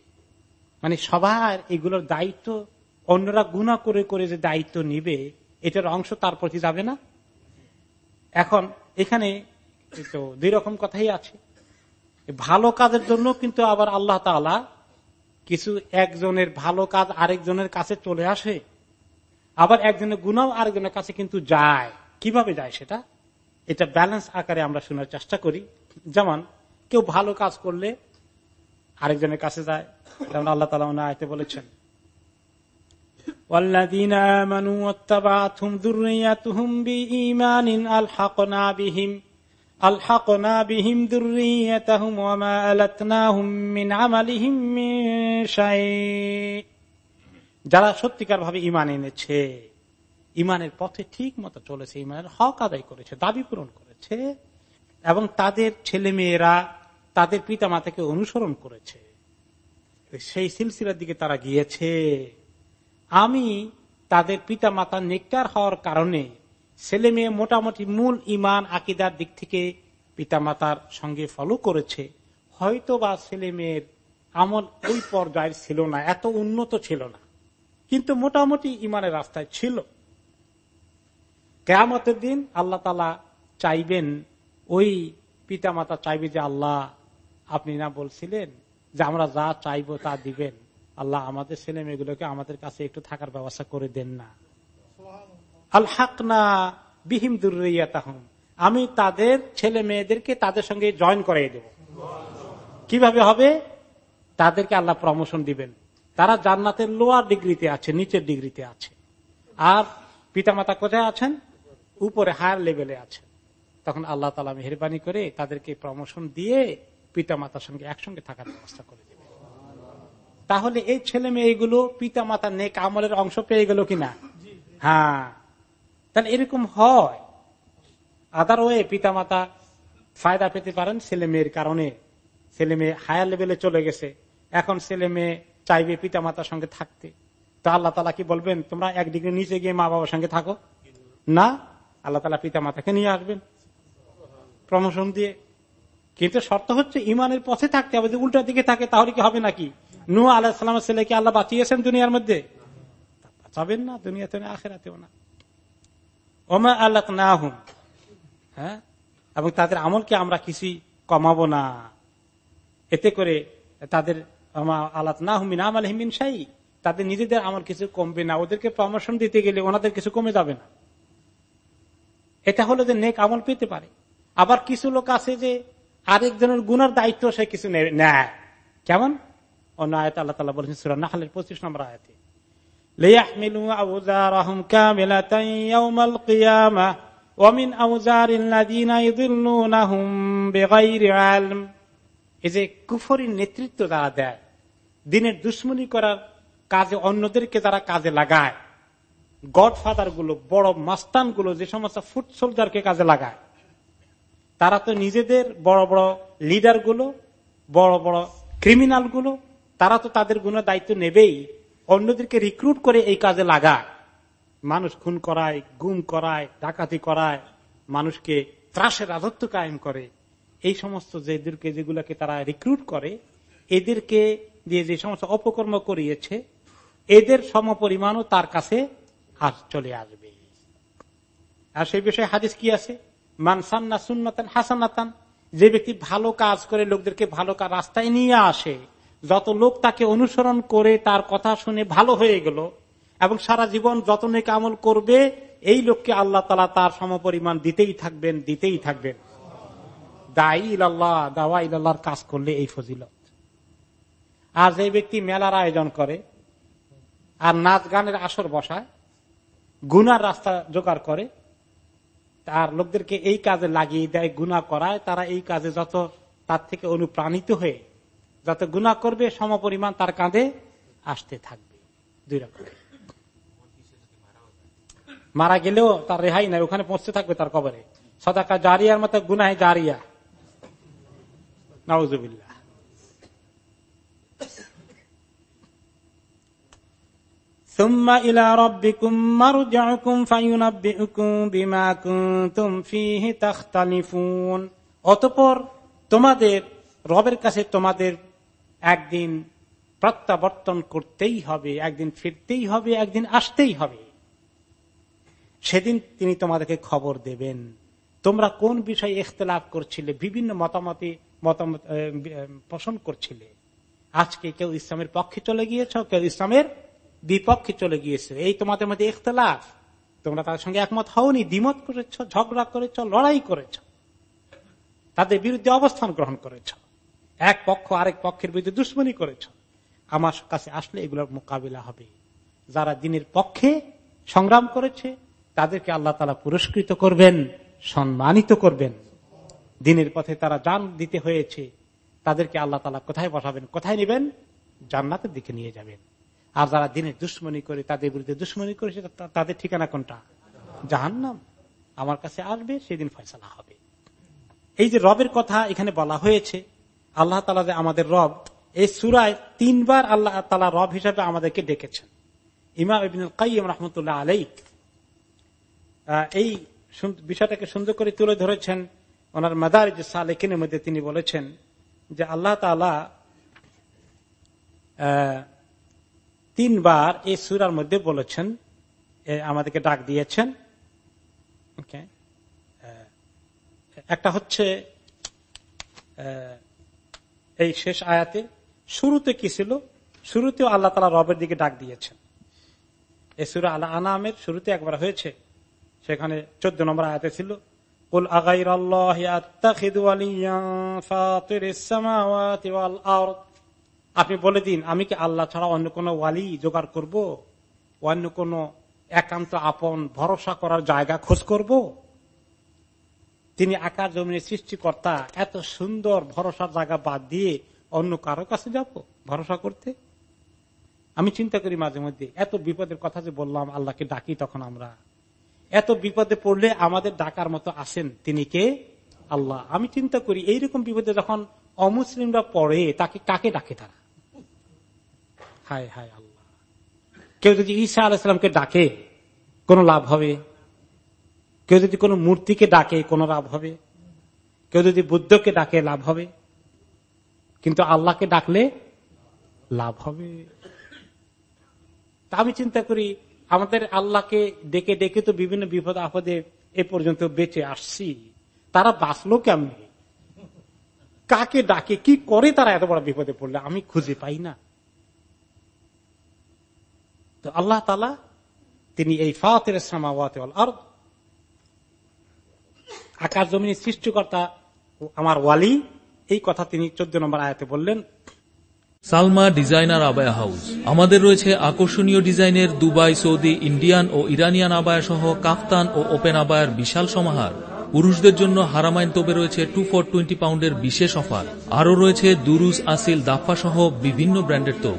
মানে সবার এগুলোর দায়িত্ব অন্যরা গুণা করে করে যে দায়িত্ব নিবে, এটার অংশ তার প্রতি যাবে না। এখন এখানে দুই রকম কথাই আছে। ভালো কাজের জন্য কিন্তু আবার আল্লাহ তালা কিছু একজনের ভালো কাজ আরেকজনের কাছে চলে আসে আবার একজনের গুণাও আরেকজনের কাছে কিন্তু যায় কিভাবে যায় সেটা এটা ব্যালেন্স আকারে আমরা শোনার চেষ্টা করি যেমন কেউ ভালো কাজ করলে আরেকজনের কাছে যায় যেমন আল্লাহ তালা আয়তে বলেছেন والذين آمنوا واتبعتهم ذريتهم بإيمان ألحقنا بهم ألحقنا بهم ذريتهم وما ألتناهم من عملهم من شيء যারা সত্যিকার ভাবে ইমান এনেছে ইমানের পথে ঠিক মতো চলেছে ইমানের হক আদায় করেছে দাবি পূরণ করেছে এবং তাদের ছেলে মেয়েরা তাদের পিতা মাতাকে অনুসরণ করেছে সেই সিলসিলার দিকে তারা গিয়েছে আমি তাদের পিতা মাতা নেকটার হওয়ার কারণে ছেলে মেয়ে মোটামুটি মূল ইমান, আকিদার দিক থেকে পিতা মাতার সঙ্গে ফলো করেছে। হয়তো বা ছেলে মেয়ের আমল ওই পর্যায়ের ছিল না, এত উন্নত ছিল না। কিন্তু মোটামুটি ইমানের রাস্তায় ছিল। কেয়ামতের দিন আল্লাহ তালা চাইবেন, ওই পিতা মাতা চাইবে যে, আল্লাহ, আপনি না বলছিলেন যে আমরা যা চাইব তা দিবেন। আল্লাহ আমাদের ছেলে মেয়েগুলোকে আমাদের কাছে একটু থাকার ব্যবস্থা করে দেন না। আল বিহিম দুর্রিয়াতাহম। আমি তাদের ছেলে মেয়েদেরকে তাদের সঙ্গে জয়েন করাই দেব। কীভাবে হবে? তাদেরকে আল্লাহ প্রমোশন দিবেন। তারা জান্নাতের লোয়ার ডিগ্রিতে আছে, নিচের ডিগ্রিতে আছে। আর পিতামাতা কোথায় আছেন? উপরে হায়ার লেভেলে আছেন। তখন আল্লাহ তালা মেহরবানি করে তাদেরকে প্রমোশন দিয়ে পিতা মাতার সঙ্গে একসঙ্গে থাকার ব্যবস্থা করে দেবে তাহলে এই ছেলে মেয়েগুলো পিতা মাতার নেক আমলের অংশ পেয়ে গেল কিনা? হ্যাঁ। তাহলে এরকম হয়। আদার ওয়ে পিতা মাতা ফায়দা পেতে পারেন ছেলে মেয়ের কারণে। ছেলে মেয়ে হায়ার লেভেলে চলে গেছে। এখন ছেলে মেয়ে চাইবে পিতা মাতার সঙ্গে থাকতে। তো আল্লাহ তালা কি বলবেন? তোমরা এক ডিগ্রি নিচে গিয়ে মা বাবার সঙ্গে থাকো। না, আল্লাহ তালা পিতা মাতাকে নিয়ে আসবেন। প্রমোশন দিয়ে। কিন্তু শর্ত হচ্ছে ইমানের পথে থাকতে হবে। যদি উল্টা দিকে থাকে, তাহলে কি হবে নাকি? নু আলাহিসামের ছেলেকে আল্লাহ বাঁচিয়েছেন দুনিয়ার মধ্যে। বাঁচাবেন না, দুনিয়াতে আখেরাতেও না। ওমা আল্লাহ না হুম হ্যাঁ? এবং তাদের আমলকে আমরা কিছুই কমাবো না। এতে করে তাদের আল্লাহ না হুমিন আম আলহিমিন সাই তাদের নিজেদের আমল কিছু কমবে না। ওদেরকে প্রমোশন দিতে গেলে ওনাদের কিছু কমে যাবে না। এটা হলো যে নেক আমল পেতে পারে। আবার কিছু লোক আছে যে আরেকজনের গুনার দায়িত্ব সে কিছু নেয়। কেমন? অন্য আয়ত আল্লাহ তালা বলেছেন, সুরা নাহালের পঁচিশ নম্বর আয়তে। ليحملوا أوزارهم كاملة يوم القيامة ومن أوزار الذين يضلونهم بغير علم এই যে কুফরির নেতৃত্ব যারা দেয় দিনের দুশ্মনী করার কাজে অন্যদেরকে যারা কাজে লাগায় গডফাদার গুলো বড় মাস্তান গুলো যে সমস্ত ফুট সোলজারকে কাজে লাগায় তারা তো নিজেদের বড় বড় লিডার গুলো বড় বড় ক্রিমিনাল গুলো তারা তো তাদের গুণ দায়িত্ব নেবেই অন্যদেরকে রিক্রুট করে এই কাজে লাগায়। মানুষ খুন করায়, গুম করায়, ডাকাতি করায়, মানুষকে ত্রাসের রাজত্ব কায়েম করে। এই সমস্ত যেদেরকে যেগুলাকে তারা রিক্রুট করে, এদেরকে দিয়ে যে সমস্ত অপকর্ম করিয়েছে, এদের সমপরিমাণও তার কাছে আজ চলে আসবে। আর সেই বিষয়ে হাদিস কি আছে? মানসান্না সুন্নতান হাসানাতান, যে ব্যক্তি ভালো কাজ করে, লোকদেরকে ভালো কাজ রাস্তায় নিয়ে আসে যত লোক তাকে অনুসরণ করে তার কথা শুনে ভালো হয়ে গেল, এবং সারা জীবন যত নেক আমল করবে, এই লোককে আল্লাহ তালা তার সমপরিমাণ দিতেই থাকবেন দিতেই থাকবেন। দায়ী দাওয়া ইল্লাহর কাজ করলে এই ফজিলত। আর যে ব্যক্তি মেলার আয়োজন করে, আর নাচ গানের আসর বসায়, গুনার রাস্তা জোগাড় করে, তার লোকদেরকে এই কাজে লাগিয়ে দেয় গুণা করায়, তারা এই কাজে যত তার থেকে অনুপ্রাণিত হয়ে যত গুণা করবে সমপরিমাণ তার কাঁধে আসতে থাকবে দুই রকম মারা গেলেও তার রেহাই নাই ওখানে পৌঁছতে থাকবে তার কবরে সদাকা জারিয়ার মতো গুনাহে জারিয়া নওয়াজুবিল্লা ثم إلى ربكم مرجعكم فينبئكم بما كنتم فيه تختلفون অতঃপর তোমাদের রবের কাছে তোমাদের একদিন প্রত্যাবর্তন করতেই হবে, একদিন ফিরতেই হবে, একদিন আসতেই হবে। সেদিন তিনি তোমাদেরকে খবর দেবেন। তোমরা কোন বিষয়ে ইখতলাফ করছিলে, বিভিন্ন মতামতে, মতামত পোষণ করছিলে? আজকে কেউ ইসলামের পক্ষে চলে গিয়েছ, কেউ ইসলামের বিপক্ষে চলে গিয়েছে। এই তোমাদের মধ্যে ইখতলাফ। তোমরা তাদের সঙ্গে একমত হওনি, দ্বিমত করেছ, ঝগড়া করেছ, লড়াই করেছ। তাদের বিরুদ্ধে অবস্থান গ্রহণ করেছ। এক পক্ষ আরেক পক্ষের বিরুদ্ধে দুশ্মনী করেছ। আমার কাছে আসলে এগুলোর মোকাবিলা হবে। যারা দিনের পক্ষে সংগ্রাম করেছে, তাদেরকে আল্লাহ তালা পুরস্কৃত করবেন, সম্মানিত করবেন। দিনের পথে তারা যান দিতে হয়েছে, তাদেরকে আল্লাহ তালা কোথায় বসাবেন কোথায় নেবেন? জান্নাতের দিকে নিয়ে যাবেন। আর যারা দিনের দুশ্মনী করে, তাদের বিরুদ্ধে দুশ্মনী করেছে তাদের ঠিকানা কোনটা? জাহান্নাম। আমার কাছে আসবে, সেদিন ফয়সলা হবে। এই যে রবের কথা এখানে বলা হয়েছে আল্লাহ তালা যে আমাদের রব, এই সুরায় তিনবার আল্লাহ তালা রব হিসাবে আমাদেরকে ডেকেছেন। ইমাম কাইম রহমতুল্লাহ আলাইক এই বিষয়টাকে সুন্দর করে তুলে ধরেছেন ওনার মাদার যে সালেকিনের মধ্যে তিনি বলেছেন যে আল্লাহ তালা তিনবার এই সুরার মধ্যে বলেছেন আমাদেরকে ডাক দিয়েছেন। একটা হচ্ছে এই শেষ আয়াতে শুরুতে কি ছিল? শুরুতেও আল্লাহ তালা রবের দিকে ডাক দিয়েছেন। এই সুরা আল্লাহ আনামের শুরুতে একবার হয়েছে। সেখানে চোদ্দ নম্বর আয়াতে ছিল আপনি বলে দিন, আমি কি আল্লাহ ছাড়া অন্য কোন ওয়ালি জোগাড় করব? অন্য কোন একান্ত আপন ভরসা করার জায়গা খোঁজ করব? তিনি আকার জমিনের সৃষ্টিকর্তা, এত সুন্দর ভরসার জায়গা বাদ দিয়ে অন্য কারও কাছে যাব ভরসা করতে? আমি চিন্তা করি মাঝে মধ্যে, এত বিপদের কথা যে বললাম, আল্লাহকে ডাকি তখন আমরা। এত বিপদে পড়লে আমাদের ডাকার মতো আসেন তিনি কে? আল্লাহ। আমি চিন্তা করি, এইরকম বিপদে যখন অমুসলিমরা পড়ে, তাকে কাকে ডাকে তারা? হায় হায় আল্লাহ। কেউ যদি ঈসা আলাইসালামকে ডাকে, কোন লাভ হবে? কেউ যদি কোনো মূর্তিকে ডাকে, কোনো লাভ হবে? কেউ যদি বুদ্ধকে ডাকে, লাভ হবে? কিন্তু আল্লাহকে ডাকলে লাভ হবে। তা আমি চিন্তা করি, আমাদের আল্লাহকে ডেকে ডেকে তো বিভিন্ন বিপদ আপদে এ পর্যন্ত বেঁচে আসছি। তারা বাঁচলো কেমনি? কাকে ডাকে, কি করে তারা এত বড় বিপদে পড়লে, আমি খুঁজে পাই না। তো আল্লাহ তালা তিনি এই ফাতের আর আকাশ জমিনের সৃষ্টিকর্তা আমার ওয়ালি। এই কথা তিনি চোদ্দ নম্বর আয়াতে বললেন। Salma designer abaya house. আমাদের রয়েছে আকর্ষণীয় ডিজাইনের দুবাই, সৌদি, ইন্ডিয়ান ও ইরানিয়ান আবায়া সহ কাফতান ও ওপেন আবায়ার বিশাল সমাহার। পুরুষদের জন্য হারামাইন তোবে রয়েছে টু ফর টোয়েন্টি পাউন্ডের বিশেষ অফার। আরও রয়েছে দুরুজ, আসিল দাফা সহ বিভিন্ন ব্র্যান্ডের তোপ।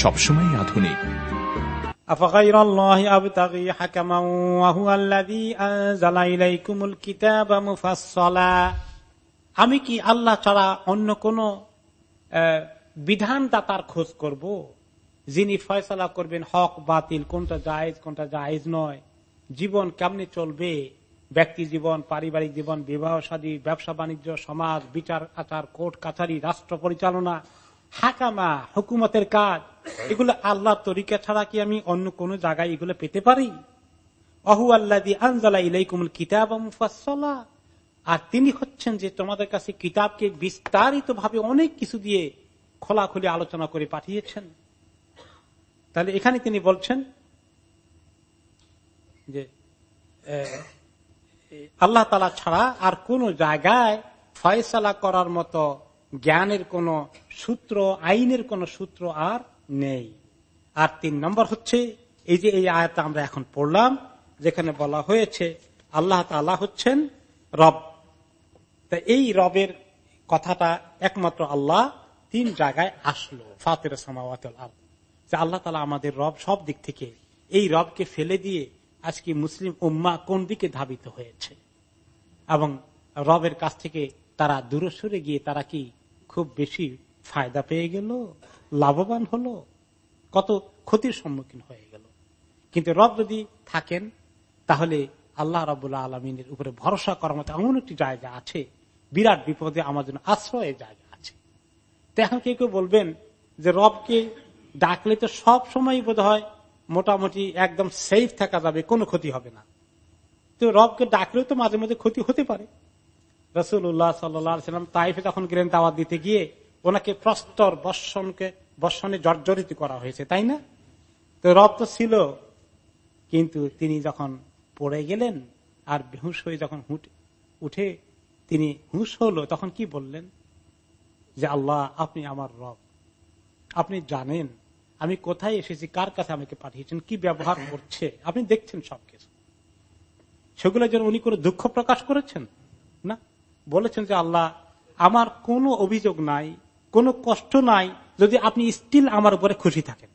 সবসময় আধুনিক أفغير الله أبتغي حكما وهو الذي أنزل إليكم الكتاب مفصلا আমি কি আল্লাহ ছাড়া অন্য কোন বিধানদাতার খোঁজ করব যিনি ফয়সলা করবেন হক বাতিল কোনটা জায়েজ কোনটা জায়েজ নয় জীবন কেমনে চলবে ব্যক্তি জীবন পারিবারিক জীবন বিবাহ সাদী ব্যবসা বাণিজ্য সমাজ বিচার আচার কোর্ট কাছারি রাষ্ট্র পরিচালনা হাকামা, হুকুমতের কাজ, এগুলো আল্লাহ তরিকা ছাড়া কি আমি অন্য কোন জায়গায় এগুলো পেতে পারি? অহু আল্লাহ আনজালা ইলাইকুমুল কিতাব আর তিনি হচ্ছেন যে তোমাদের কাছে কিতাবকে বিস্তারিত ভাবে অনেক কিছু দিয়ে খোলাখুলি আলোচনা করে পাঠিয়েছেন। তাহলে এখানে তিনি বলছেন যে আল্লাহ তালা ছাড়া আর কোন জায়গায় ফয়সালা করার মতো জ্ঞানের কোন সূত্র, আইনের কোন সূত্র আর নেই। আর তিন নম্বর হচ্ছে, এই যে এই আয়াত আমরা এখন পড়লাম, যেখানে বলা হয়েছে, আল্লাহ তালা হচ্ছেন রব। তা এই রবের কথাটা একমাত্র আল্লাহ তিন জায়গায় আসলো, ফাতের সামাওয়াত যে আল্লাহ তালা আমাদের রব সব দিক থেকে এই রবকে ফেলে দিয়ে আজকে মুসলিম উম্মা কোন দিকে ধাবিত হয়েছে? এবং রবের কাছ থেকে তারা দূরে সরে গিয়ে তারা কি খুব বেশি ফায়দা পেয়ে গেল, লাভবান হলো, কত ক্ষতির সম্মুখীন হয়ে গেল। কিন্তু রব যদি থাকেন, তাহলে আল্লাহ রবুল্লাহ আলমিনের উপরে ভরসা করার মতো এমন একটি জায়গা আছে, বিরাট বিপদে আমার জন্য আশ্রয়ের জায়গা আছে। তো এখন কেউ কেউ বলবেন যে রবকে ডাকলে তো সব সময় বোধ হয় মোটামুটি একদম সেফ থাকা যাবে, কোনো ক্ষতি হবে না। তো রবকে ডাকলেও তো মাঝে মাঝে ক্ষতি হতে পারে। রসুল্লাহ সাল্লাম তাইফে যখন গেলেন দাওয়াত দিতে গিয়ে ওনাকে প্রস্তর বর্ষণকে, বর্ষণে জর্জরিত করা হয়েছে, তাই না? তো রব তো ছিল, কিন্তু তিনি যখন পড়ে গেলেন আর বেহুশ হয়ে যখন উঠে তিনি হুঁশ হলো, তখন কি বললেন? যে আল্লাহ, আপনি আমার রব। আপনি জানেন, আমি কোথায় এসেছি, কার কাছে আমাকে পাঠিয়েছেন, কি ব্যবহার করছে, আপনি দেখছেন সবকিছু। সেগুলোর জন্য উনি করে দুঃখ প্রকাশ করেছেন? বলেছেন যে আল্লাহ, আমার কোনো অভিযোগ নাই, কোনো কষ্ট নাই, যদি আপনি স্টিল আমার উপরে খুশি থাকেন।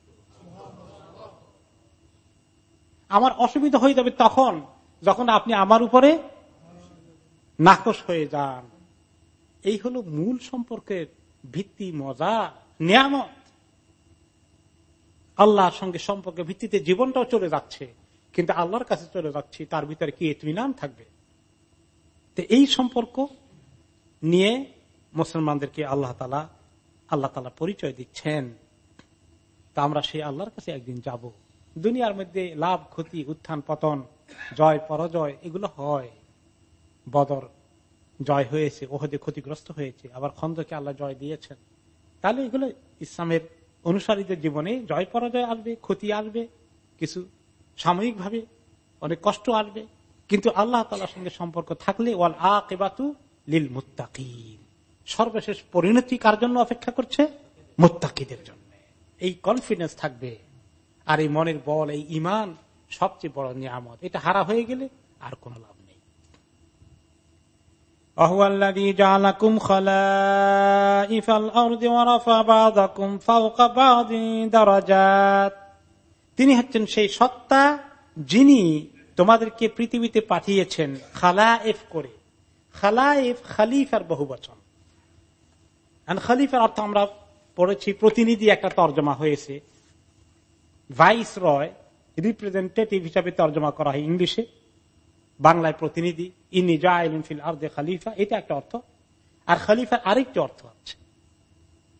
আমার অসুবিধা হয়ে যাবে তখন, যখন আপনি আমার উপরে নাকশ হয়ে যান। এই হলো মূল সম্পর্কের ভিত্তি, মজা, নিয়ামত। আল্লাহর সঙ্গে সম্পর্কের ভিত্তিতে জীবনটাও চলে যাচ্ছে, কিন্তু আল্লাহর কাছে চলে যাচ্ছি, তার ভিতরে কি নাম থাকবে? তো এই সম্পর্ক নিয়ে মুসলমানদেরকে আল্লাহ তালা আল্লাহ তালা পরিচয় দিচ্ছেন। তা আমরা সেই আল্লাহর কাছে একদিন যাব। দুনিয়ার মধ্যে লাভ, ক্ষতি, উত্থান, পতন, জয়, পরাজয় এগুলো হয়। বদর জয় হয়েছে, ওহদে ক্ষতিগ্রস্ত হয়েছে, আবার খন্দকে আল্লাহ জয় দিয়েছেন। তাহলে এগুলো ইসলামের অনুসারীদের জীবনে জয়, পরাজয় আসবে, ক্ষতি আসবে, কিছু সাময়িকভাবে অনেক কষ্ট আসবে। কিন্তু আল্লাহ তালার সঙ্গে সম্পর্ক থাকলে ওয়াল আকেবাতু লিল মুত্তাকিম সর্বশেষ পরিণতি কার জন্য অপেক্ষা করছে? মুত্তাকিদের জন্য। এই কনফিডেন্স থাকবে আর এই মনের বল এই ইমান সবচেয়ে বড় নিয়ামত। এটা হারা হয়ে গেলে আর কোন লাভ নেই। তিনি হচ্ছেন সেই সত্তা যিনি তোমাদেরকে পৃথিবীতে পাঠিয়েছেন খালা এফ করে। খালা এফ খালিফার বহু বচন খালিফার অর্থ আমরা পড়েছি, প্রতিনিধি একটা তর্জমা হয়েছে। ভাইস রয় রিপ্রেজেন্টেটিভ হিসাবে তর্জমা করা হয় ইংলিশে। বাংলায় প্রতিনিধি, ইনি জাইলফিল আর্দে খালিফা, এটা একটা অর্থ। আর খালিফার আরেকটি অর্থ আছে,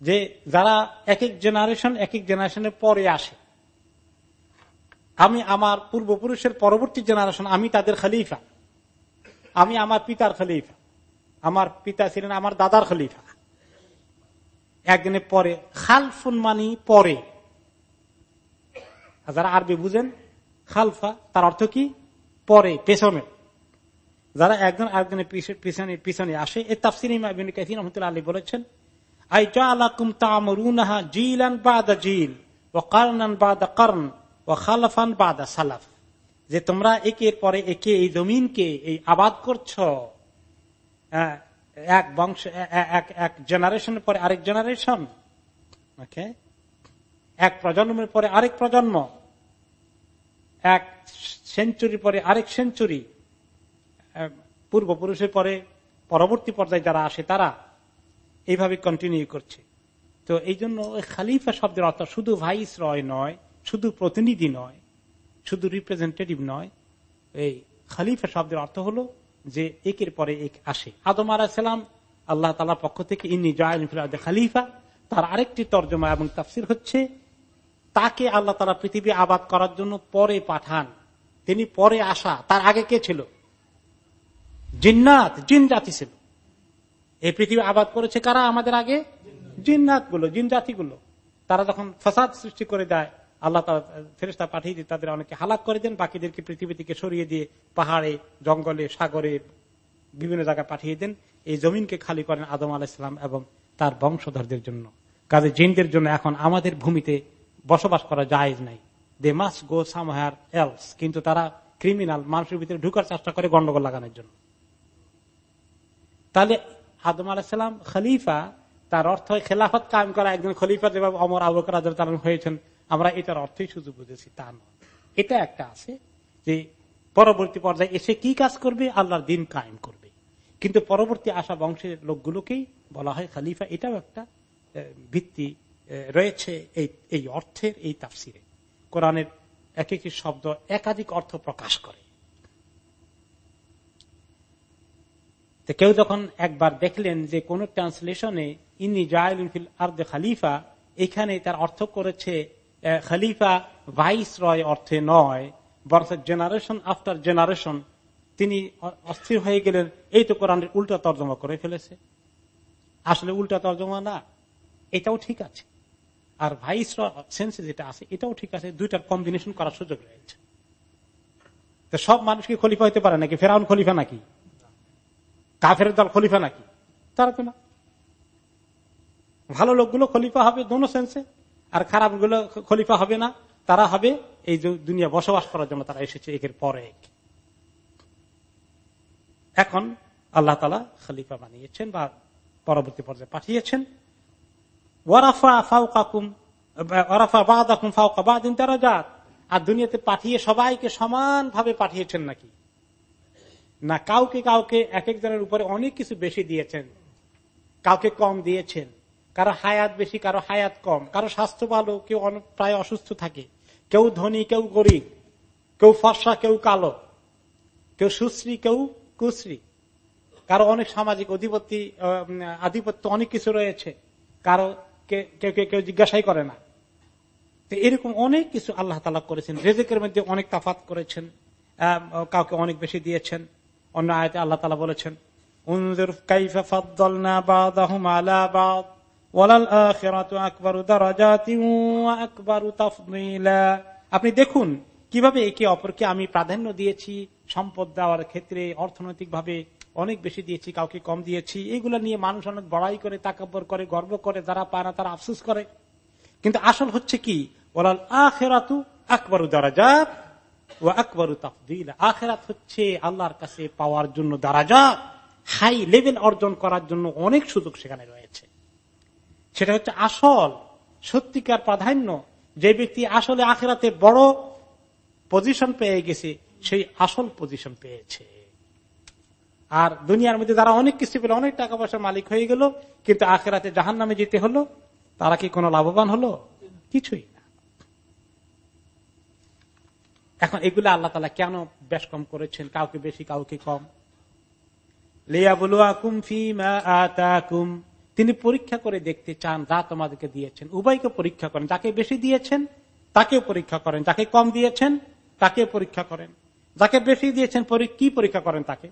যে যারা এক এক জেনারেশন এক এক জেনারেশনের পরে আসে। আমি আমার পূর্বপুরুষের পরবর্তী জেনারেশন আমি তাদের খালিফা। আমি আমার পিতার খালিফা। আমার পিতা ছিলেন আমার দাদার খালিফা। একদিনে পরে, খালফুন মানি পরে। যারা আরবি বুঝেন, খালফা, তার অর্থ কি? পরে, পেছনে। যারা একজন আরেকজনের পিছনে পিছনে আসে, এ তাফসির আলী বলেছেন, আই জালাকুম তামরুনাহা জিলান বাদা জিল ও কারনান বাদা কারন। ও খালাফান বাদা সালাফ। যে তোমরা একের পরে একে এই জমিনকে এই আবাদ করছ এক বংশ, এক জেনারেশনের পরে আরেক জেনারেশন, ওকে? এক প্রজন্মের পরে আরেক প্রজন্ম, এক সেঞ্চুরি পরে আরেক সেঞ্চুরি পূর্বপুরুষের পরে পরবর্তী পর্যায়ে যারা আসে তারা এইভাবে কন্টিনিউ করছে। তো এই জন্য খালিফা শব্দের অর্থ শুধু ভাইস রয় নয় শুধু প্রতিনিধি নয়, শুধু রিপ্রেজেন্টেটিভ নয়, এই খালিফা শব্দের অর্থ হলো যে একের পরে এক আসে। আদম আলাহিসাম আল্লাহ তালা পক্ষ থেকে ইনি জয় খালিফা তার আরেকটি তর্জমা এবং তাফসির হচ্ছে, তাকে আল্লাহ তালা পৃথিবী আবাদ করার জন্য পরে পাঠান। তিনি পরে আসা, তার আগে কে ছিল? জিন্নাত, জিন জাতি ছিল। এই পৃথিবী আবাদ করেছে কারা? আমাদের আগে? জিন্নাতগুলো, জিন জাতিগুলো। তারা যখন ফসাদ সৃষ্টি করে দেয় আল্লাহ ফেরেস্তা পাঠিয়ে দিয়ে তাদের অনেকে হালাক করে দেন, বাকিদেরকে পৃথিবী থেকে সরিয়ে দিয়ে পাহাড়ে, জঙ্গলে, সাগরে বিভিন্ন জায়গায় পাঠিয়ে দেন। এই জমিনকে খালি করেন আদম আলাইসালাম এবং তার বংশধরদের জন্য। কাজে জিনদের জন্য এখন আমাদের ভূমিতে বসবাস করা যায় নাই। দে মাস গো সামহার এলস কিন্তু তারা ক্রিমিনাল মানুষের ভিতরে ঢুকার চেষ্টা করে গন্ডগোল লাগানোর জন্য। তাহলে আদম আলাহিসাম খলিফা, তার অর্থ খেলাফত কায়েম করা একজন খলিফা, যেভাবে অমর আবকর হয়েছেন। আমরা এটার অর্থই শুধু বুঝেছি, তা নয়। এটা একটা আছে যে পরবর্তী পর্যায়ে এসে কি কাজ করবে? আল্লাহর দিন কায়েম করবে। কিন্তু পরবর্তী আসা বংশের লোকগুলোকেই বলা হয় খালিফা। এটাও একটা ভিত্তি রয়েছে এই এই অর্থের এই তাফসিরে। কোরআনের এক একটি শব্দ একাধিক অর্থ প্রকাশ করে। কেউ যখন একবার দেখলেন যে কোন ট্রান্সলেশনে ইনি জায়লুল আর্দে খালিফা এখানে তার অর্থ করেছে খালিফা ভাইস রয় অর্থে নয়, বরং জেনারেশন আফটার জেনারেশন তিনি অস্থির হয়ে গেলেন এই তো কোরআনের উল্টা তর্জমা করে ফেলেছে। আসলে উল্টা তর্জমা না, এটাও ঠিক আছে। আর ভাইস সেন্সে যেটা আছে, এটাও ঠিক আছে, দুইটার কম্বিনেশন করার সুযোগ রয়েছে। তো সব মানুষকে খলিফা হতে পারে নাকি? ফেরাউন খলিফা নাকি? কাফের দল খলিফা নাকি? তারা তো না। ভালো লোকগুলো খলিফা হবে, দোনো সেন্সে আর খারাপগুলো খলিফা হবে না, তারা হবে এই দুনিয়া বসবাস করার জন্য তারা এসেছে একের পরে এক। এখন আল্লাহ তালা খলিফা বানিয়েছেন বা পরবর্তী পর্যায়ে পাঠিয়েছেন। আর দুনিয়াতে পাঠিয়ে সবাইকে সমানভাবে পাঠিয়েছেন নাকি? না, কাউকে কাউকে এক একজনের উপরে অনেক কিছু বেশি দিয়েছেন, কাউকে কম দিয়েছেন। কারও হায়াত বেশি, কারও হায়াত কম। কারও স্বাস্থ্য ভালো, কেউ প্রায় অসুস্থ থাকে। কেউ ধনী, কেউ গরিব, কেউ ফর্সা, কেউ কালো, কেউ সুশ্রী, কেউ কুশ্রী। কারও অনেক সামাজিক অধিপতি আধিপত্য অনেক কিছু রয়েছে। কারও কেউ কেউ জিজ্ঞাসাই করে না। তো এরকম অনেক কিছু আল্লাহ তালা করেছেন। রেজেকের মধ্যে অনেক তাফাত করেছেন। কাউকে অনেক বেশি দিয়েছেন। অন্য আয়তে আল্লাহ তালা বলেছেন আপনি দেখুন, কীভাবে একে অপরকে আমি প্রাধান্য দিয়েছি, সম্পদ দেওয়ার ক্ষেত্রে অর্থনৈতিক ভাবে অনেক বেশি দিয়েছি, কাউকে কম দিয়েছি, এগুলো নিয়ে মানুষ অনেক বড়াই করে, তাকাব্বর করে, গর্ব করে, যারা পায় না তারা আফসুস করে। কিন্তু আসল হচ্ছে কি? ওলাল আখেরাতু আকবরু দারাজাত ও আকবরু তাফদিল। আখেরাত হচ্ছে আল্লাহর কাছে পাওয়ার জন্য দারাজাত, হাই লেভেল অর্জন করার জন্য অনেক সুযোগ সেখানে রয়েছে। সেটা হচ্ছে আসল, সত্যিকার প্রাধান্য। যে ব্যক্তি আসলে আখেরাতে বড় পজিশন পেয়ে গেছে, সেই আসল পজিশন পেয়েছে। আর দুনিয়ার মধ্যে তারা অনেক কিছু পেলে, অনেক টাকা পয়সার মালিক হয়ে গেল, কিন্তু আখেরাতে জাহান নামে যেতে হলো, তারা কি কোনো লাভবান হলো? কিছুই না। এখন এগুলো আল্লাহ তালা কেন বেশ কম করেছেন? কাউকে বেশি, কাউকে কম। তিনি পরীক্ষা করে দেখতে চান, যা তোমাদেরকে দিয়েছেন। উভয়কে পরীক্ষা করেন। যাকে বেশি দিয়েছেন, তাকেও পরীক্ষা করেন। যাকে কম দিয়েছেন তাকে পরীক্ষা করেন। যাকে বেশি দিয়েছেন কি পরীক্ষা করেন তাকে?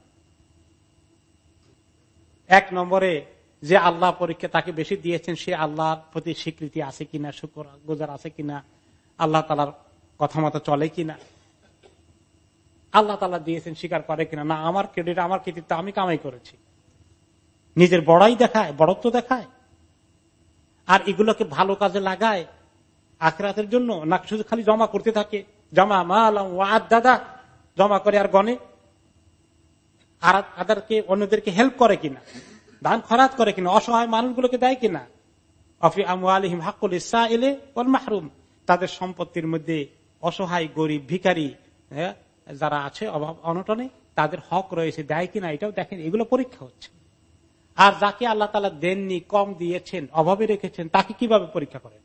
এক নম্বরে, যে আল্লাহ পরীক্ষা তাকে বেশি দিয়েছেন, সে আল্লাহর প্রতি স্বীকৃতি আছে কিনা, শুকর গুজার আছে কিনা, আল্লাহ তালার কথা মতো চলে কিনা? আল্লাহ তালা দিয়েছেন, স্বীকার করে কিনা? না, আমার ক্রেডিট আমার কৃতিত্ব আমি কামাই করেছি। নিজের বড়াই দেখায় বড়ত্ব দেখায়। আর এগুলোকে ভালো কাজে লাগায় আখরাতের জন্য না শুধু খালি জমা করতে থাকে। জমা মাল দাদা জমা করে আর গনে আর আদারকে অন্যদেরকে হেল্প করে কিনা? দান খরাত করে কিনা? অসহায় মানুষগুলোকে দেয় কিনা? এলে মাহরুম। তাদের সম্পত্তির মধ্যে অসহায় গরিব ভিকারী হ্যাঁ, যারা আছে অভাব অনটনে তাদের হক রয়েছে দেয় কিনা? এটাও দেখেন এগুলো পরীক্ষা হচ্ছে। আর যাকে আল্লাহ তালা দেননি, কম দিয়েছেন, অভাবে রেখেছেন, তাকে কীভাবে পরীক্ষা করেন?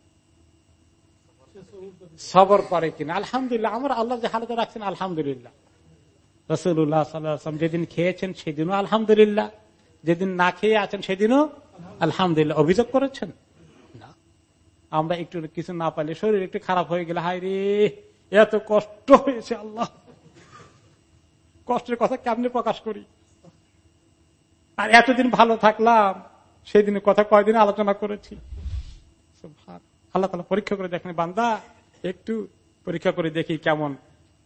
সবর করে কিনা। আলহামদুলিল্লাহ, আমার আল্লাহ যে হালতে রাখছেন, আলহামদুলিল্লাহ। রসুল্লাহ সাল্লাম যেদিন খেয়েছেন, সেদিনও আলহামদুলিল্লাহ। যেদিন না খেয়ে আছেন, সেদিনও আলহামদুলিল্লাহ। অভিযোগ করেছেন? না। আমরা একটু কিছু না পাইলে শরীর একটু খারাপ হয়ে গেলে হাই রে, এত কষ্ট হয়েছে আল্লাহ। কষ্টের কথা কেমনে প্রকাশ করি? আর এতদিন ভালো থাকলাম সেদিনের কথা কয়দিন আলোচনা করেছি। আল্লাহ তালা পরীক্ষা করে দেখেন, বান্দা, একটু পরীক্ষা করে দেখি কেমন।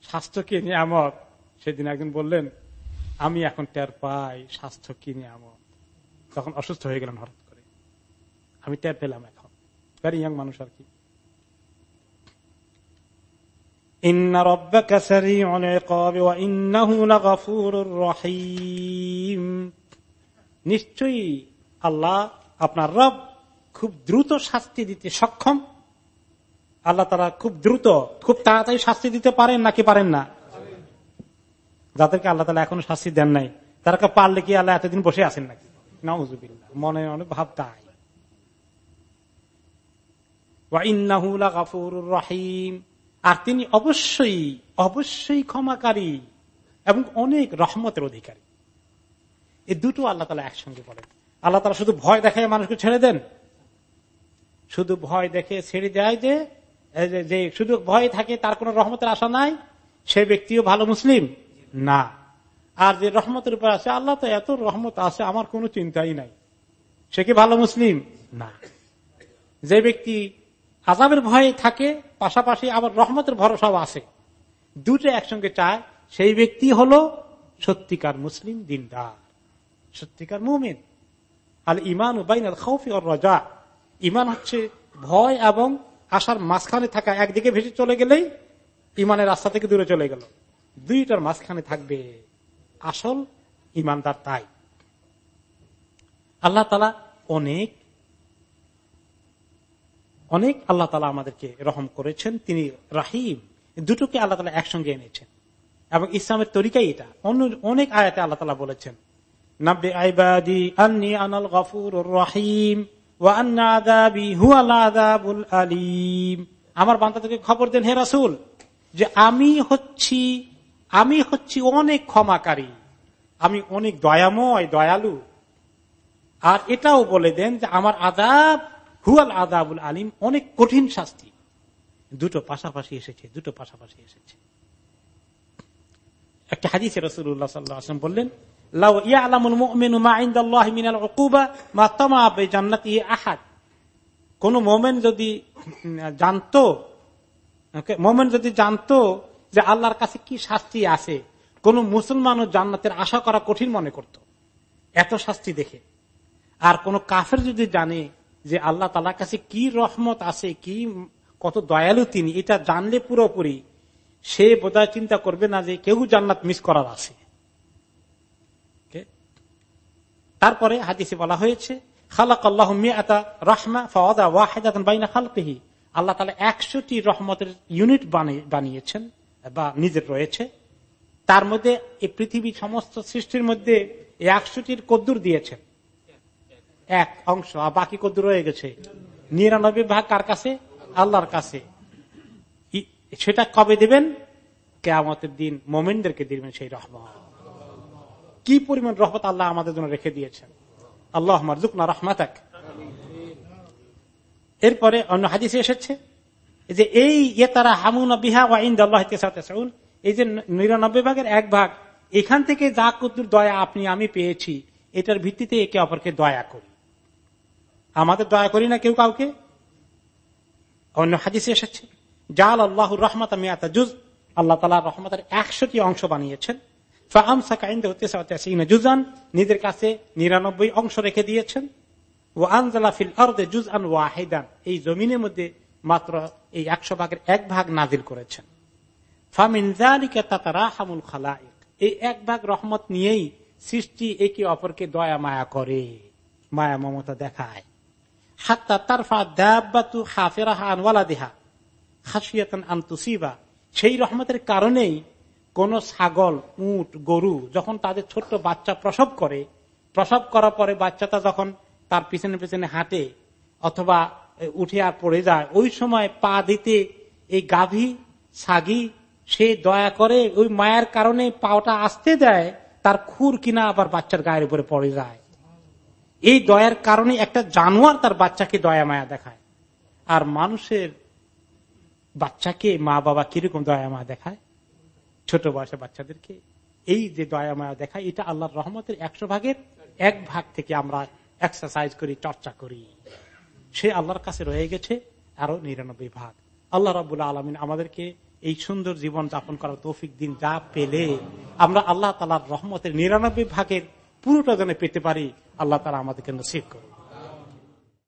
স্বাস্থ্যকে নিয়ামত? সেদিন একজন বললেন, আমি এখন টের পাই স্বাস্থ্য কি নিয়ামত। তখন অসুস্থ হয়ে গেলেন হঠাৎ করে। আমি টের পেলাম এখন। ভেরি ইয়াং মানুষ আর কি। নিশ্চয়ই আল্লাহ আপনার রব খুব দ্রুত শাস্তি দিতে সক্ষম। আল্লাহ তারা খুব দ্রুত, খুব তাড়াতাড়ি শাস্তি দিতে পারেন নাকি পারেন না? যাদেরকে আল্লাহ তালা এখনও শাস্তি দেন নাই তারা পারলে কি আল্লাহ এতদিন বসে আছেন নাকি? নাউজুবিল্লা মনে অনেক ভাব তাই। রহিম। আর তিনি অবশ্যই অবশ্যই ক্ষমাকারী এবং অনেক রহমতের অধিকারী। এই দুটো আল্লাহ তালা একসঙ্গে বলেন আল্লাহ তালা শুধু ভয় দেখায় মানুষকে ছেড়ে দেন। শুধু ভয় দেখে ছেড়ে যায় যে যে শুধু ভয় থাকে, তার কোন রহমতের আশা নাই। সে ব্যক্তিও ভালো মুসলিম? না। আর যে রহমতের উপর আছে, আল্লাহ তো এত রহমত আছে, আমার কোনো চিন্তাই নাই। সে কি ভালো মুসলিম? না। যে ব্যক্তি আজাবের ভয়ে থাকে, পাশাপাশি আবার রহমতের ভরসাও আছে। দুটো একসঙ্গে চায়, সেই ব্যক্তি হলো সত্যিকার মুসলিম দিনদার। সত্যিকার মুমিন। আল ইমান উবাইন আল খৌফি রাজা। ইমান হচ্ছে ভয় এবং আসার মাঝখানে থাকা একদিকে ভেসে চলে গেলেই ইমানের রাস্তা থেকে দূরে চলে গেল। দুইটার মাঝখানে থাকবে আসল ইমানদার তাই। আল্লাহ তালা অনেক অনেক আল্লাহ তালা আমাদেরকে রহম করেছেন। তিনি রাহিম। দুটোকে আল্লাহ তালা একসঙ্গে এনেছেন। এবং ইসলামের তরিকাই এটা। অন্য অনেক আয়াতে আল্লাহ তালা বলেছেন নাব্বে আইবাদি আমার বান্দাদেরকে খবর দেন, হে রাসুল, যে আমি হচ্ছি আমি হচ্ছি অনেক ক্ষমাকারী, আমি অনেক দয়াময়, দয়ালু। আর এটাও বলে দেন যে আমার আদাব হুয়াল আদাবুল আলিম, অনেক কঠিন শাস্তি। দুটো পাশাপাশি এসেছে, দুটো পাশাপাশি এসেছে। একটা হাদিসে রসুল্লাহ সাল্লাহ আসলাম বললেন লাউ কোন যদি জানতো যদি জানতো যে আল্লাহর কাছে কি শাস্তি আছে, কোন মুসলমানও জান্নাতের আশা করা কঠিন মনে করত, এত শাস্তি দেখে। আর কোন কাফের যদি জানে যে আল্লাহ তালার কাছে কি রহমত আছে, কি কত দয়ালু তিনি, এটা জানলে পুরোপুরি সে বোধহয় চিন্তা করবে না যে কেউ জান্নাত মিস করার আছে। তারপরে হাদিসে বলা হয়েছে খালাক আল্লাহ মিয়াতা রহমা ফওয়াদা ওয়াহেদাতন বাইনা খালকিহি। আল্লাহ তালা একশোটি রহমতের ইউনিট বানিয়েছেন বা নিজের রয়েছে। তার মধ্যে এই পৃথিবী সমস্ত সৃষ্টির মধ্যে একশোটির কদ্দুর দিয়েছেন। এক অংশ, আর বাকি কদ্দুর রয়ে গেছে। নিরানব্বই ভাগ কার কাছে? আল্লাহর কাছে। সেটা কবে দেবেন? কেয়ামতের দিন মোমেনদেরকে দিবেন সেই রহমত। কি পরিমাণ রহমত আল্লাহ আমাদের জন্য রেখে দিয়েছেন? আল্লাহ মারজুক না রহমাতাক। এরপরে অন্য হাদিসে এসেছে যে এই ইয়ে তারা হামুনা বিহা ওয়াইন্দ আল্লাহ এই যে নিরানব্বই ভাগের এক ভাগ, এখান থেকে যা কদ্দুর দয়া আপনি, আমি পেয়েছি, এটার ভিত্তিতে একে অপরকে দয়া করি। আমাদের দয়া করি না কেউ কাউকে? অন্য হাদিসে এসেছে জাল আল্লাহ রহমত জুজ, আল্লাহ তালা রহমতের একশোটি অংশ বানিয়েছেন। নিজের কাছে নিরানব্বই অংশ রেখে দিয়েছেন। ও আনজালাফিল অর্দে জুজ আন ওয়াহিদান, এই জমিনের মধ্যে মাত্র এই একশো ভাগের এক ভাগ নাজিল করেছেন। এই এক ভাগ রহমত নিয়েই সৃষ্টি একে অপরকে দয়া মায়া করে, মায়া মমতা দেখায়। হাত্তা তারফা হাফেরাহা আনওয়ালা দেহা খাসিয়াতান আন্তুসিবা সেই রহমতের কারণেই কোন ছাগল, উট, গরু যখন তাদের ছোট্ট বাচ্চা প্রসব করে, প্রসব করার পরে বাচ্চাটা যখন তার পিছনে পিছনে হাঁটে অথবা উঠে আর পড়ে যায়, ওই সময় পা দিতে এই গাভী, ছাগি, সে দয়া করে ওই মায়ের কারণে পাওটা আসতে দেয়, তার খুর কিনা আবার বাচ্চার গায়ের উপরে পড়ে যায়। এই দয়ার কারণে একটা জানোয়ার তার বাচ্চাকে দয়া মায়া দেখায়। আর মানুষের বাচ্চাকে মা বাবা কীরকম দয়া মায়া দেখায়? ছোট বয়সে বাচ্চাদেরকে এই যে দয়া মায়া দেখায় এটা আল্লাহর রহমতের একশো ভাগের এক ভাগ থেকে আমরা এক্সারসাইজ করি চর্চা করি। সে আল্লাহর কাছে রয়ে গেছে, আরও নিরানব্বই ভাগ। আল্লাহ রাবুল্লাহ আলমিন আমাদেরকে এই সুন্দর জীবন যাপন করার তৌফিক দিন যা পেলে আমরা আল্লাহ তালার রহমতের নিরানব্বই ভাগের পুরোটা যেন পেতে পারি, আল্লাহ তালা আমাদেরকে নসিব করুন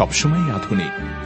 সবসময় আধুনিক।